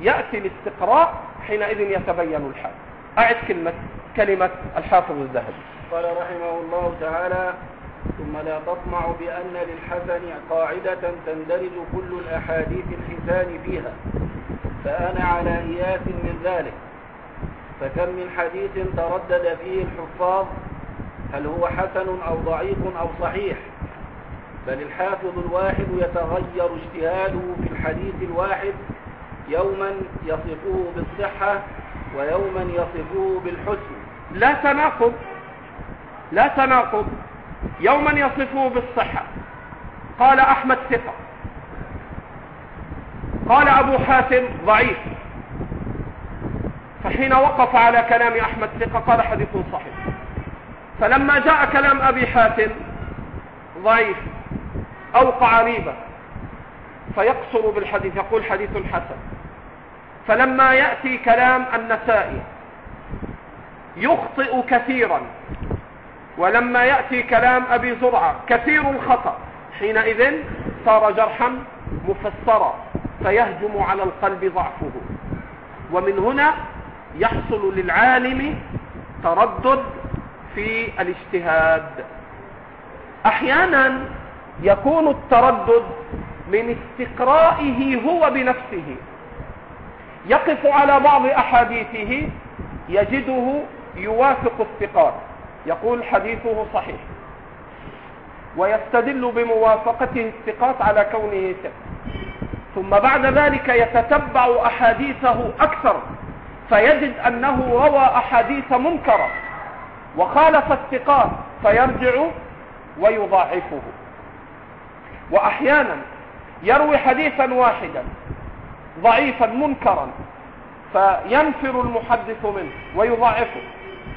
Speaker 1: يأتي الاستقراء حينئذ يتبين الحال. أعد كلمة كلمة الحافظ الذهبي.
Speaker 2: قال رحمه الله تعالى ثم لا تطمع بأن للحسن قاعدة تندرج كل الأحاديث الحسان فيها فأنا على إياس من ذلك. فكم من حديث تردد فيه الحفاظ هل هو حسن أو ضعيف أو صحيح؟ بل الحافظ الواحد يتغير اجتهاده في الحديث الواحد يوما يصفه بالصحة ويوما يصفه بالحسن.
Speaker 1: لا تناقض لا تناقض. يوما يصفه بالصحة. قال أحمد ثقة. قال أبو حاتم ضعيف. فحين وقف على كلام أحمد ثقة قال حديث صحيح. فلما جاء كلام أبي حاتم ضعيف. أوقع ريبة فيقصر بالحديث يقول حديث حسن. فلما يأتي كلام النسائي يخطئ كثيرا. ولما يأتي كلام أبي زرعة كثير الخطأ. حينئذ صار جرحا مفسرا فيهجم على القلب ضعفه. ومن هنا يحصل للعالم تردد في الاجتهاد. أحيانا يكون التردد من استقرائه هو بنفسه. يقف على بعض أحاديثه يجده يوافق الثقات. يقول حديثه صحيح. ويستدل بموافقته الثقات على كونه ثقة. ثم بعد ذلك يتتبع أحاديثه أكثر فيجد أنه روى أحاديث منكرة. وخالف الثقات فيرجع ويضاعفه. وأحيانا يروي حديثا واحدا ضعيفا منكرا فينفر المحدث منه ويضاعفه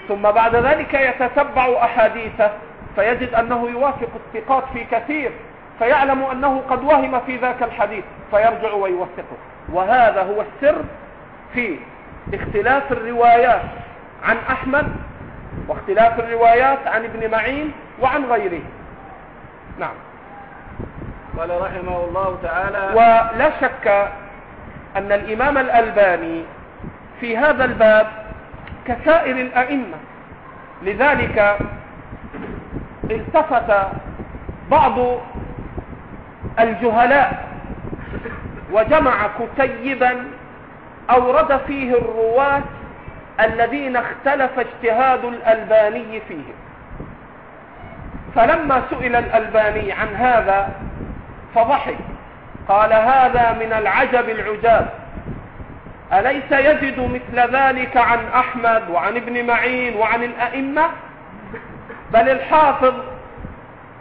Speaker 1: ثم بعد ذلك يتتبع أحاديثه فيجد أنه يوافق الثقات في كثير فيعلم أنه قد وهم في ذاك الحديث فيرجع ويوثقه. وهذا هو السر في اختلاف الروايات عن أحمد واختلاف الروايات عن ابن معين وعن غيره. نعم.
Speaker 2: قال رحمه الله تعالى
Speaker 1: ولا شك أن الإمام الألباني في هذا الباب كسائر الأئمة. لذلك التفت بعض الجهلاء وجمع كتيبا أورد فيه الرواة الذين اختلف اجتهاد الألباني فيهم. فلما سئل الألباني عن هذا فضحك. قال هذا من العجب العجاب. أليس يجد مثل ذلك عن أحمد وعن ابن معين وعن الأئمة؟ بل الحافظ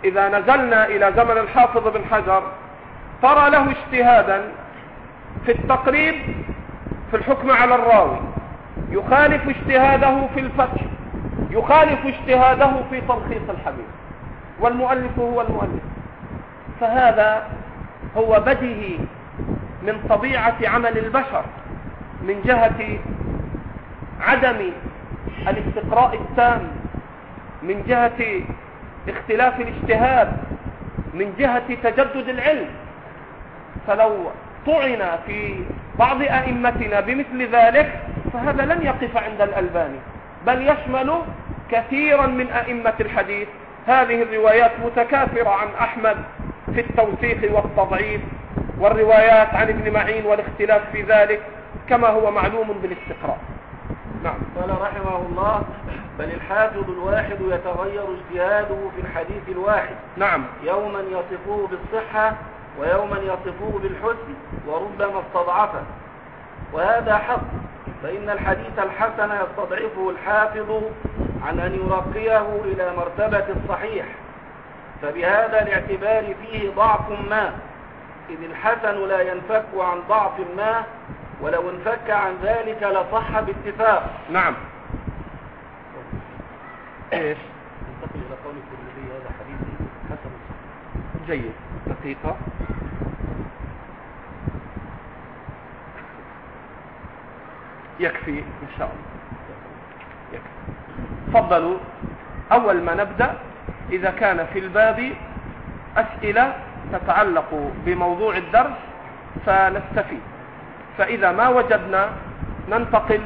Speaker 1: إذا نزلنا إلى زمن الحافظ بن حجر ترى له اجتهادا في التقريب في الحكم على الراوي. يخالف اجتهاده في الفتح يخالف اجتهاده في تلخيص الحديث. والمؤلف هو المؤلف. فهذا هو بديهي من طبيعة عمل البشر من جهة عدم الاستقراء التام من جهة اختلاف الاجتهاد من جهة تجدد العلم. فلو طعن في بعض أئمتنا بمثل ذلك فهذا لن يقف عند الألباني بل يشمل كثيرا من أئمة الحديث. هذه الروايات متكاثرة عن أحمد في التوثيق والتضعيف والروايات عن ابن معين والاختلاف في ذلك كما هو معلوم بالاستقراء.
Speaker 2: نعم. قال رحمه الله بل الحافظ الواحد يتغير اجتهاده في الحديث الواحد.
Speaker 1: نعم.
Speaker 2: يوما يصفه بالصحة ويوما يصفه بالحسن وربما استضعفه. وهذا حق فإن الحديث الحسن يستضعفه الحافظ عن أن يرقيه إلى مرتبة الصحيح. فبهذا الاعتبار فيه ضعف ما إذ الحسن لا ينفك عن ضعف ما ولو انفك عن ذلك لصح باتفاق.
Speaker 1: نعم. إيش؟
Speaker 2: ننتقل إلى قول الترمذي هذا حديث حسن
Speaker 1: جيد. دقيقة. يكفي إن شاء الله. يكفي. تفضلوا. أول ما نبدأ إذا كان في الباب أسئلة تتعلق بموضوع الدرس فنستفيد. فإذا ما وجدنا ننتقل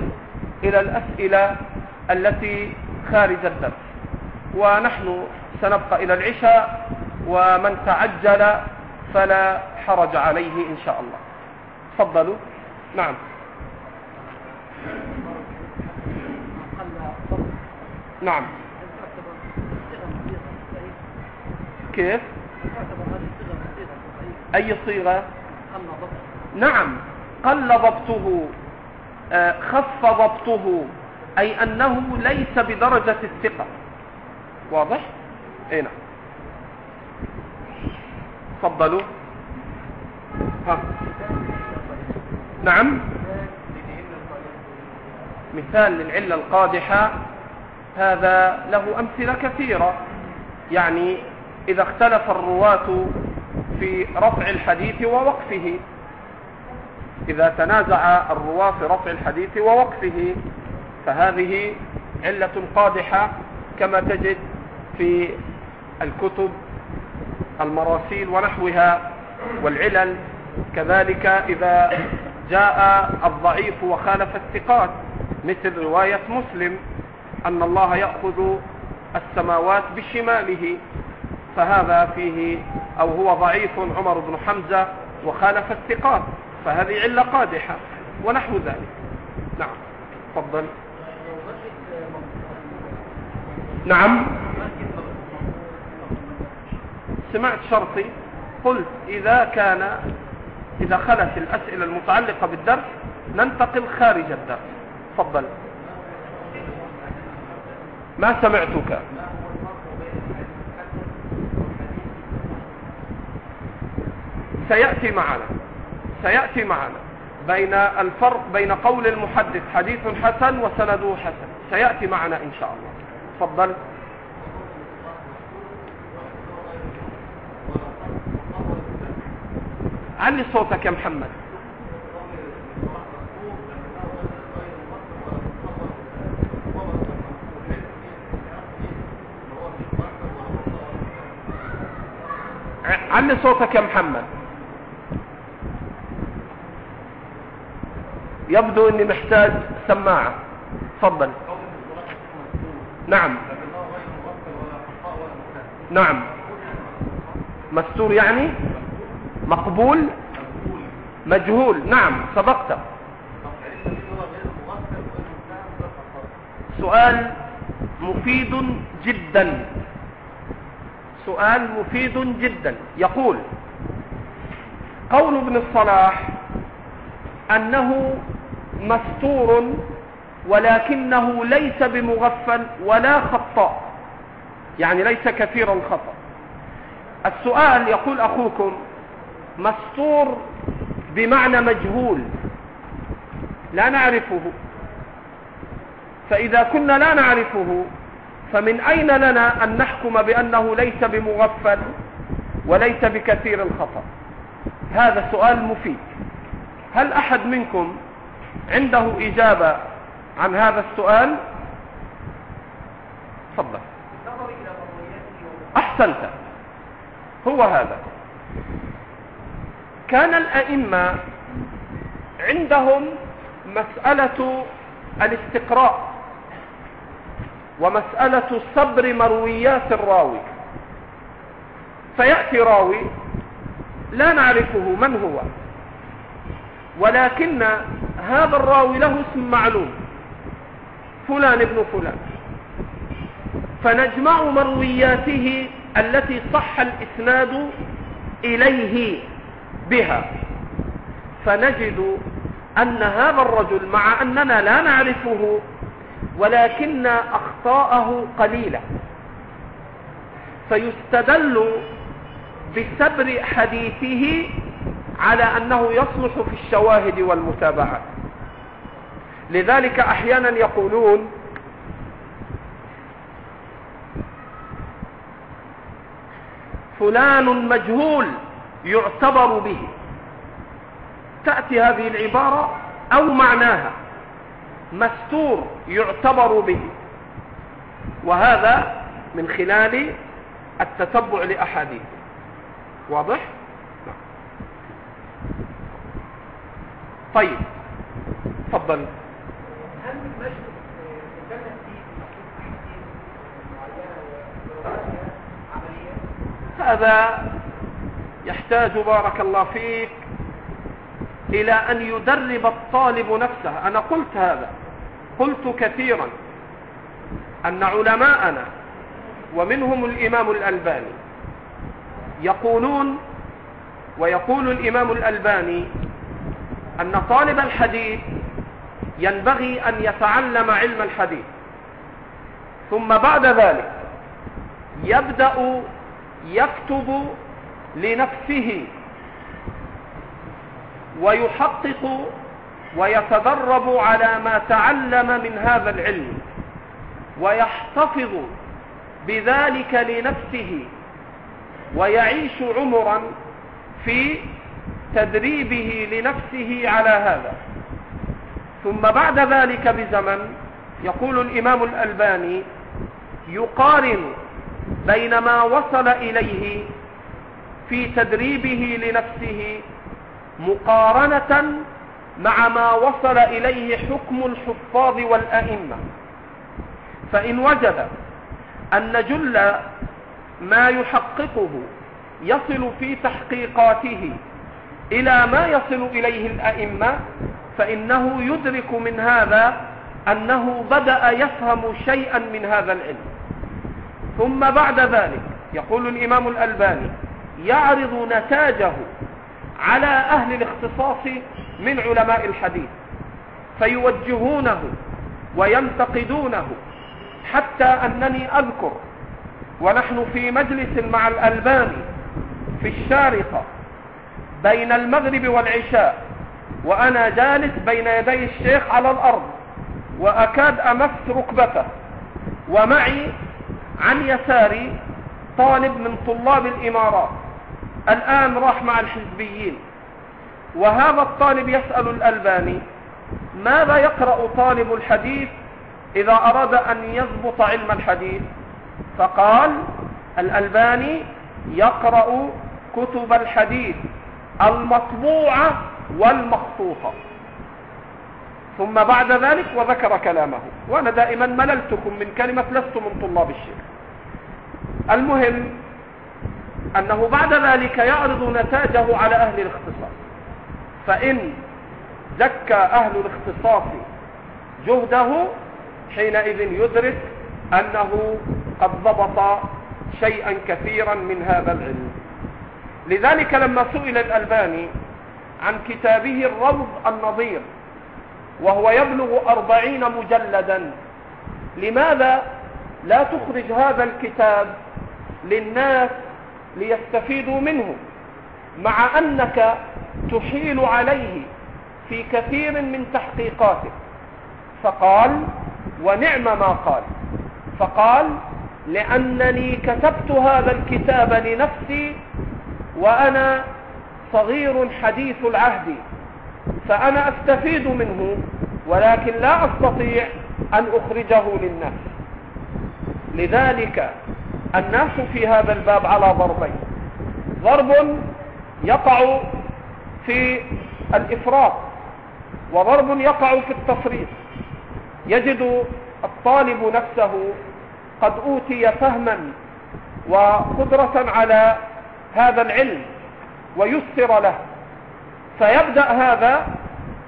Speaker 1: إلى الأسئلة التي خارج الدرس. ونحن سنبقى إلى العشاء ومن تعجل فلا حرج عليه إن شاء الله. تفضلوا. نعم. نعم. كيف؟ أي صيغة؟ نعم قل ضبطه آه، خف ضبطه أي أنه ليس بدرجة الثقة. واضح؟ إي نعم. تفضلوا. ها. نعم. مثال للعلة القادحة هذا له أمثلة كثيرة. يعني إذا اختلف الرواة في رفع الحديث ووقفه. إذا تنازع الرواة في رفع الحديث ووقفه فهذه علة قادحة كما تجد في الكتب المراسيل ونحوها والعلل. كذلك إذا جاء الضعيف وخالف الثقات مثل رواية مسلم أن الله يأخذ السماوات بشماله. فهذا فيه أو هو ضعيف عمر بن حمزة وخالف الثقات فهذه علة قادحة ونحو ذلك. نعم. تفضل. نعم. سمعت شرطي؟ قلت إذا كان إذا خلت الأسئلة المتعلقة بالدرس ننتقل خارج الدرس. تفضل. ما سمعتك؟ سيأتي معنا. سيأتي معنا. بين الفرق بين قول المحدث حديث حسن وسنده حسن. سيأتي معنا إن شاء الله. تفضل. علي صوتك يا محمد. علي صوتك يا محمد. يبدو إني محتاج سماعة. تفضل. نعم. نعم. مستور يعني؟ مقبول؟ مجهول. نعم صدقت سؤال مفيد جدا. سؤال مفيد جدا. يقول قول ابن الصلاح أنه مستور ولكنه ليس بمغفل ولا خطاء يعني ليس كثير الخطأ السؤال يقول أخوكم مستور بمعنى مجهول لا نعرفه. فإذا كنا لا نعرفه فمن أين لنا أن نحكم بأنه ليس بمغفل وليس بكثير الخطأ؟ هذا سؤال مفيد. هل أحد منكم عنده إجابة عن هذا السؤال؟ تفضل. أحسنت. هو هذا. كان الأئمة عندهم مسألة الاستقراء ومسألة صبر مرويات الراوي. فيأتي راوي لا نعرفه من هو ولكن هذا الراوي له اسم معلوم. فلان ابن فلان. فنجمع مروياته التي صح الإسناد إليه بها. فنجد أن هذا الرجل مع أننا لا نعرفه ولكن أخطاءه قليلة. فيستدل بسبر حديثه على أنه يصلح في الشواهد والمتابعات لذلك أحيانا يقولون فلان مجهول يعتبر به. تأتي هذه العبارة أو معناها. مستور يعتبر به. وهذا من خلال التتبع لأحاديث. واضح؟ طيب تفضل هل هذا يحتاج بارك الله فيك إلى أن يدرب الطالب نفسه. أنا قلت هذا. قلت كثيرا أن علماءنا ومنهم الإمام الألباني يقولون ويقول الإمام الألباني أن طالب الحديث ينبغي أن يتعلم علم الحديث. ثم بعد ذلك يبدأ يكتب لنفسه ويحقق ويتدرب على ما تعلم من هذا العلم ويحتفظ بذلك لنفسه ويعيش عمرا في تدريبه لنفسه على هذا. ثم بعد ذلك بزمن يقول الإمام الألباني يقارن بين ما وصل إليه في تدريبه لنفسه مقارنة مع ما وصل إليه حكم الحفاظ والأئمة. فإن وجد أن جل ما يحققه يصل في تحقيقاته إلى ما يصل إليه الأئمة فإنه يدرك من هذا أنه بدأ يفهم شيئا من هذا العلم. ثم بعد ذلك يقول الإمام الألباني يعرض نتاجه على أهل الاختصاص من علماء الحديث فيوجهونه وينتقدونه حتى أنني أذكر ونحن في مجلس مع الألباني في الشارقة بين المغرب والعشاء وأنا جالس بين يدي الشيخ على الأرض وأكاد أمس ركبته ومعي عن يساري طالب من طلاب الإمارات. الآن راح مع الحزبيين. وهذا الطالب يسأل الألباني ماذا يقرأ طالب الحديث إذا أراد أن يضبط علم الحديث؟ فقال الألباني يقرأ كتب الحديث المطبوعة والمخطوطة ثم بعد ذلك وذكر كلامه. وأنا دائما مللتكم من كلمة لست من طلاب الشيخ. المهم أنه بعد ذلك يعرض نتاجه على أهل الاختصاص. فإن زكى أهل الاختصاص جهده حينئذ يدرك أنه قد ضبط شيئا كثيرا من هذا العلم. لذلك لما سئل الألباني عن كتابه الروض النظير وهو يبلغ أربعين مجلدا. لماذا لا تخرج هذا الكتاب للناس ليستفيدوا منه؟ مع أنك تحيل عليه في كثير من تحقيقاته. فقال ونعم ما قال. فقال لأنني كتبت هذا الكتاب لنفسي وأنا صغير حديث العهد. فأنا أستفيد منه ولكن لا أستطيع أن أخرجه للناس. لذلك الناس في هذا الباب على ضربين. ضرب يقع في الإفراط وضرب يقع في التفريط. يجد الطالب نفسه قد أوتي فهما وقدرة على هذا العلم ويسر له. فيبدأ هذا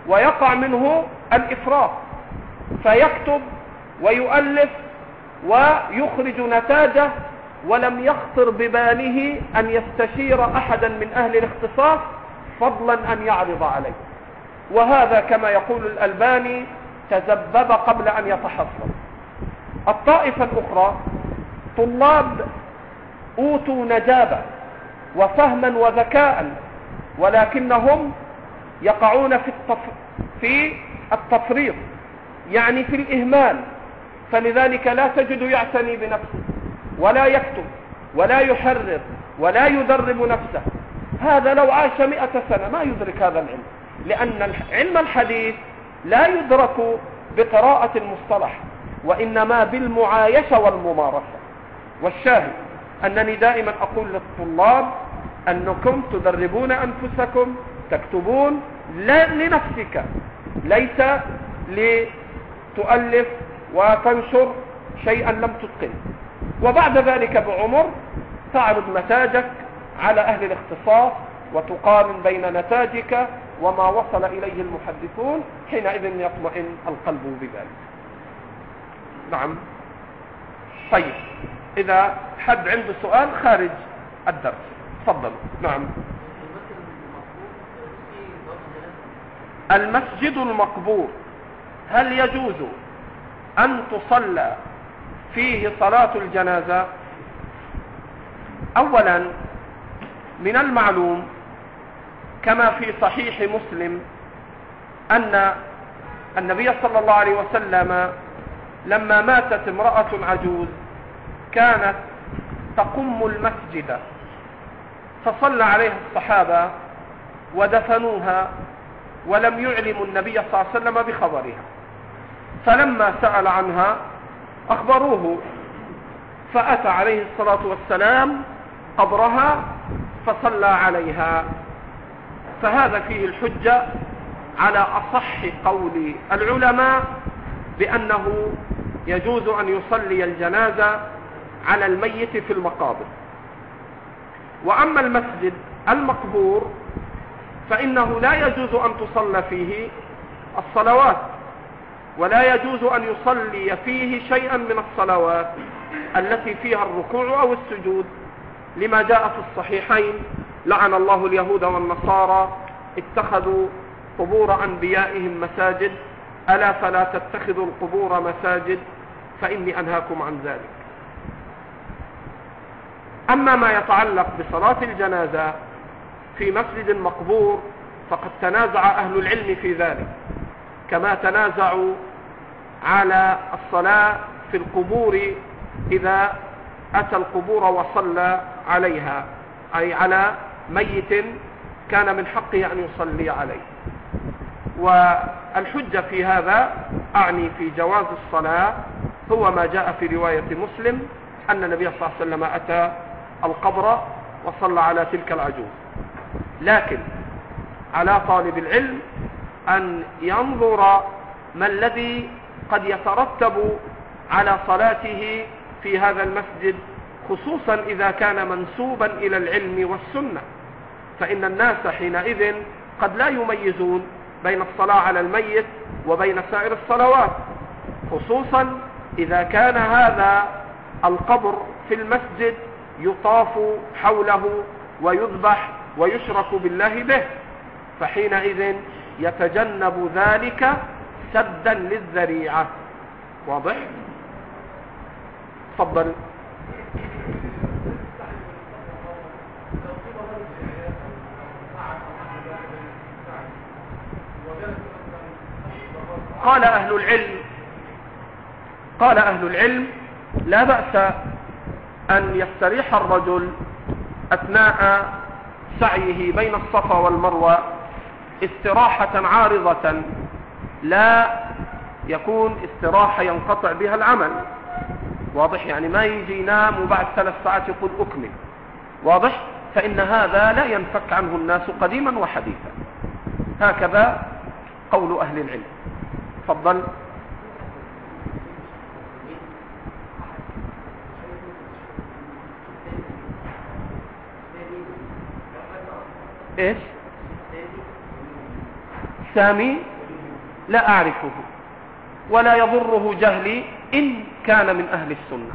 Speaker 1: ويقع منه الإفراط فيكتب ويؤلف ويخرج نتاجه ولم يخطر بباله أن يستشير أحدا من أهل الاختصاص فضلا أن يعرض عليه. وهذا كما يقول الألباني تذبب قبل أن يتحصل. الطائفة الأخرى طلاب أوتوا نجابة وفهما وذكاء ولكنهم يقعون في التف... في التفريط يعني في الإهمال. فلذلك لا تجد يعتني بنفسه ولا يكتب ولا يحرر ولا يدرب نفسه. هذا لو عاش مئة سنة ما يدرك هذا العلم لأن علم الحديث لا يدرك بقراءة المصطلح وإنما بالمعايشة والممارسة. والشاهد أنني دائما أقول للطلاب أنكم تدربون أنفسكم تكتبون لا لنفسك ليس لتؤلف وتنشر شيئا لم تتقن. وبعد ذلك بعمر تعرض نتاجك على أهل الاختصاص وتقارن بين نتاجك وما وصل إليه المحدثون حينئذ يطمئن القلب بذلك. نعم. طيب إذا حد عنده سؤال خارج الدرس. تفضل. نعم. المسجد المقبور هل يجوز أن تصلى فيه صلاة الجنازة؟ أولا من المعلوم كما في صحيح مسلم أن النبي صلى الله عليه وسلم لما ماتت امرأة عجوز كانت تقم المسجد فصلى عليها الصحابة ودفنوها ولم يعلموا النبي صلى الله عليه وسلم بخبرها. فلما سأل عنها أخبروه فأتى عليه الصلاة والسلام قبرها فصلى عليها. فهذا فيه الحجة على أصح قول العلماء بأنه يجوز أن يصلي الجنازة على الميت في المقابر. وأما المسجد المقبور فإنه لا يجوز أن تصلى فيه الصلوات ولا يجوز أن يصلي فيه شيئا من الصلوات التي فيها الركوع أو السجود. لما جاء في الصحيحين لعن الله اليهود والنصارى اتخذوا قبور أنبيائهم مساجد. ألا فلا تتخذوا القبور مساجد فإني أنهاكم عن ذلك. أما ما يتعلق بصلاة الجنازة في مسجد مقبور فقد تنازع أهل العلم في ذلك كما تنازعوا على الصلاة في القبور إذا أتى القبور وصلى عليها أي على ميت كان من حقه أن يصلي عليه. والحجة في هذا أعني في جواز الصلاة هو ما جاء في رواية مسلم أن النبي صلى الله عليه وسلم أتى القبر وصلى على تلك العجوز. لكن على طالب العلم أن ينظر ما الذي قد يترتب على صلاته في هذا المسجد خصوصا إذا كان منسوبا إلى العلم والسنة. فإن الناس حينئذ قد لا يميزون بين الصلاة على الميت وبين سائر الصلوات خصوصا إذا كان هذا القبر في المسجد يطاف حوله ويذبح ويشرك بالله به فحينئذ يتجنب ذلك سدا للذريعة. واضح؟ تفضل. قال أهل العلم قال أهل العلم لا بأس أن يستريح الرجل أثناء سعيه بين الصفا والمروة استراحة عارضة لا يكون استراحة ينقطع بها العمل. واضح؟ يعني ما يجي ينام وبعد ثلاث ساعات يقول أكمل. واضح؟ فإن هذا لا ينفك عنه الناس قديما وحديثا. هكذا قول أهل العلم. تفضل. إيش؟ سامي؟ لا أعرفه. ولا يضره جهلي إن كان من أهل السنة.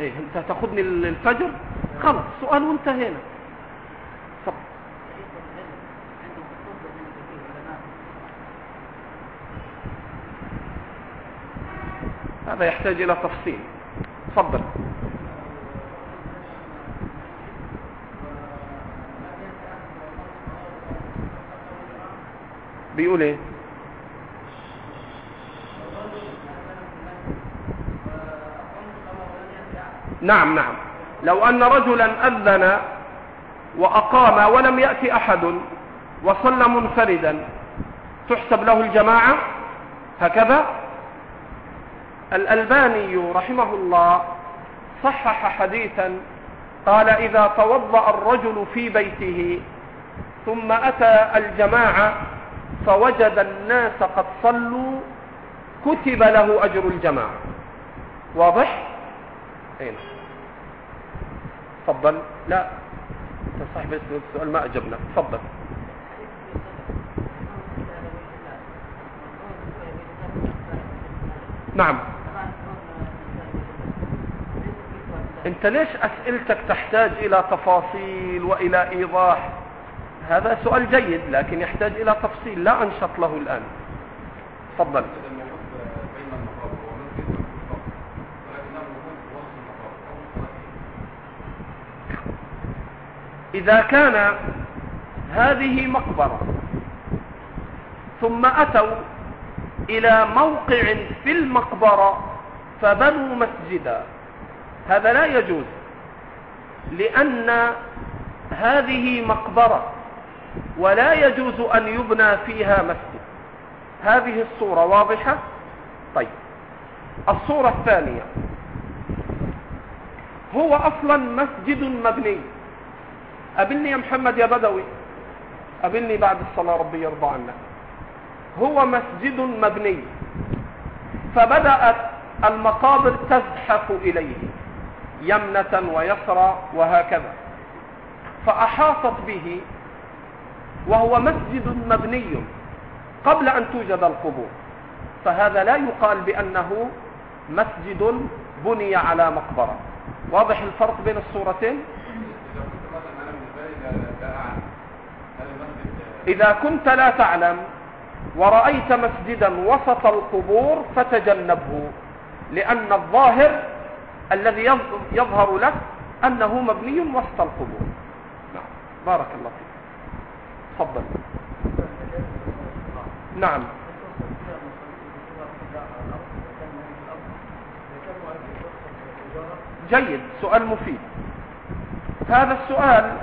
Speaker 1: إيه أنت تأخذني الفجر؟ خلص سؤال وانتهينا. هذا يحتاج إلى تفصيل. تفضل. بيقول إيه؟ نعم نعم. لو أن رجلا أذن وأقام ولم يأتي أحد وصلى منفردا تحسب له الجماعة؟ هكذا؟ الألباني رحمه الله صحح حديثا قال إذا توضأ الرجل في بيته ثم أتى الجماعة فوجد الناس قد صلوا كتب له أجر الجماعة. واضح؟ اين تفضل. لا صاحب السؤال ما أجبنا. تفضل. نعم. أنت ليش أسئلتك تحتاج إلى تفاصيل وإلى إيضاح؟ هذا سؤال جيد لكن يحتاج إلى تفصيل. لا أنشط له الآن. تفضل. إذا كان هذه مقبرة ثم أتوا إلى موقع في المقبرة فبنوا مسجدا. هذا لا يجوز لأن هذه مقبرة. ولا يجوز أن يبنى فيها مسجد. هذه الصورة واضحة؟ طيب. الصورة الثانية. هو أصلا مسجد مبني. قابلني يا محمد يا بدوي. قابلني بعد الصلاة ربي يرضى عنك هو مسجد مبني. فبدأت المقابر تزحف إليه. يمنة ويسرى وهكذا. فأحاطت به وهو مسجد مبني قبل أن توجد القبور. فهذا لا يقال بأنه مسجد بني على مقبرة. واضح الفرق بين الصورتين؟ إذا كنت لا تعلم ورأيت مسجدا وسط القبور فتجنبه لأن الظاهر الذي يظهر لك أنه مبني وسط القبور. بارك الله فيك. تفضل. نعم. جيد سؤال مفيد. هذا السؤال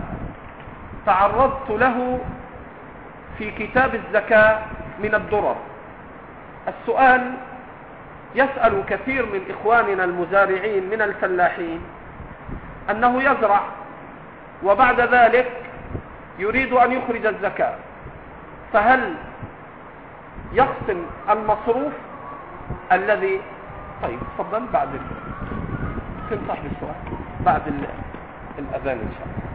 Speaker 1: تعرضت له في كتاب الزكاة من الدرر. السؤال يسأل كثير من إخواننا المزارعين من الفلاحين أنه يزرع وبعد ذلك يريد أن يخرج الزكاة. فهل يقسم المصروف الذي طيب تفضل بعد ال... صاحب السؤال بعد الأذان إن شاء الله.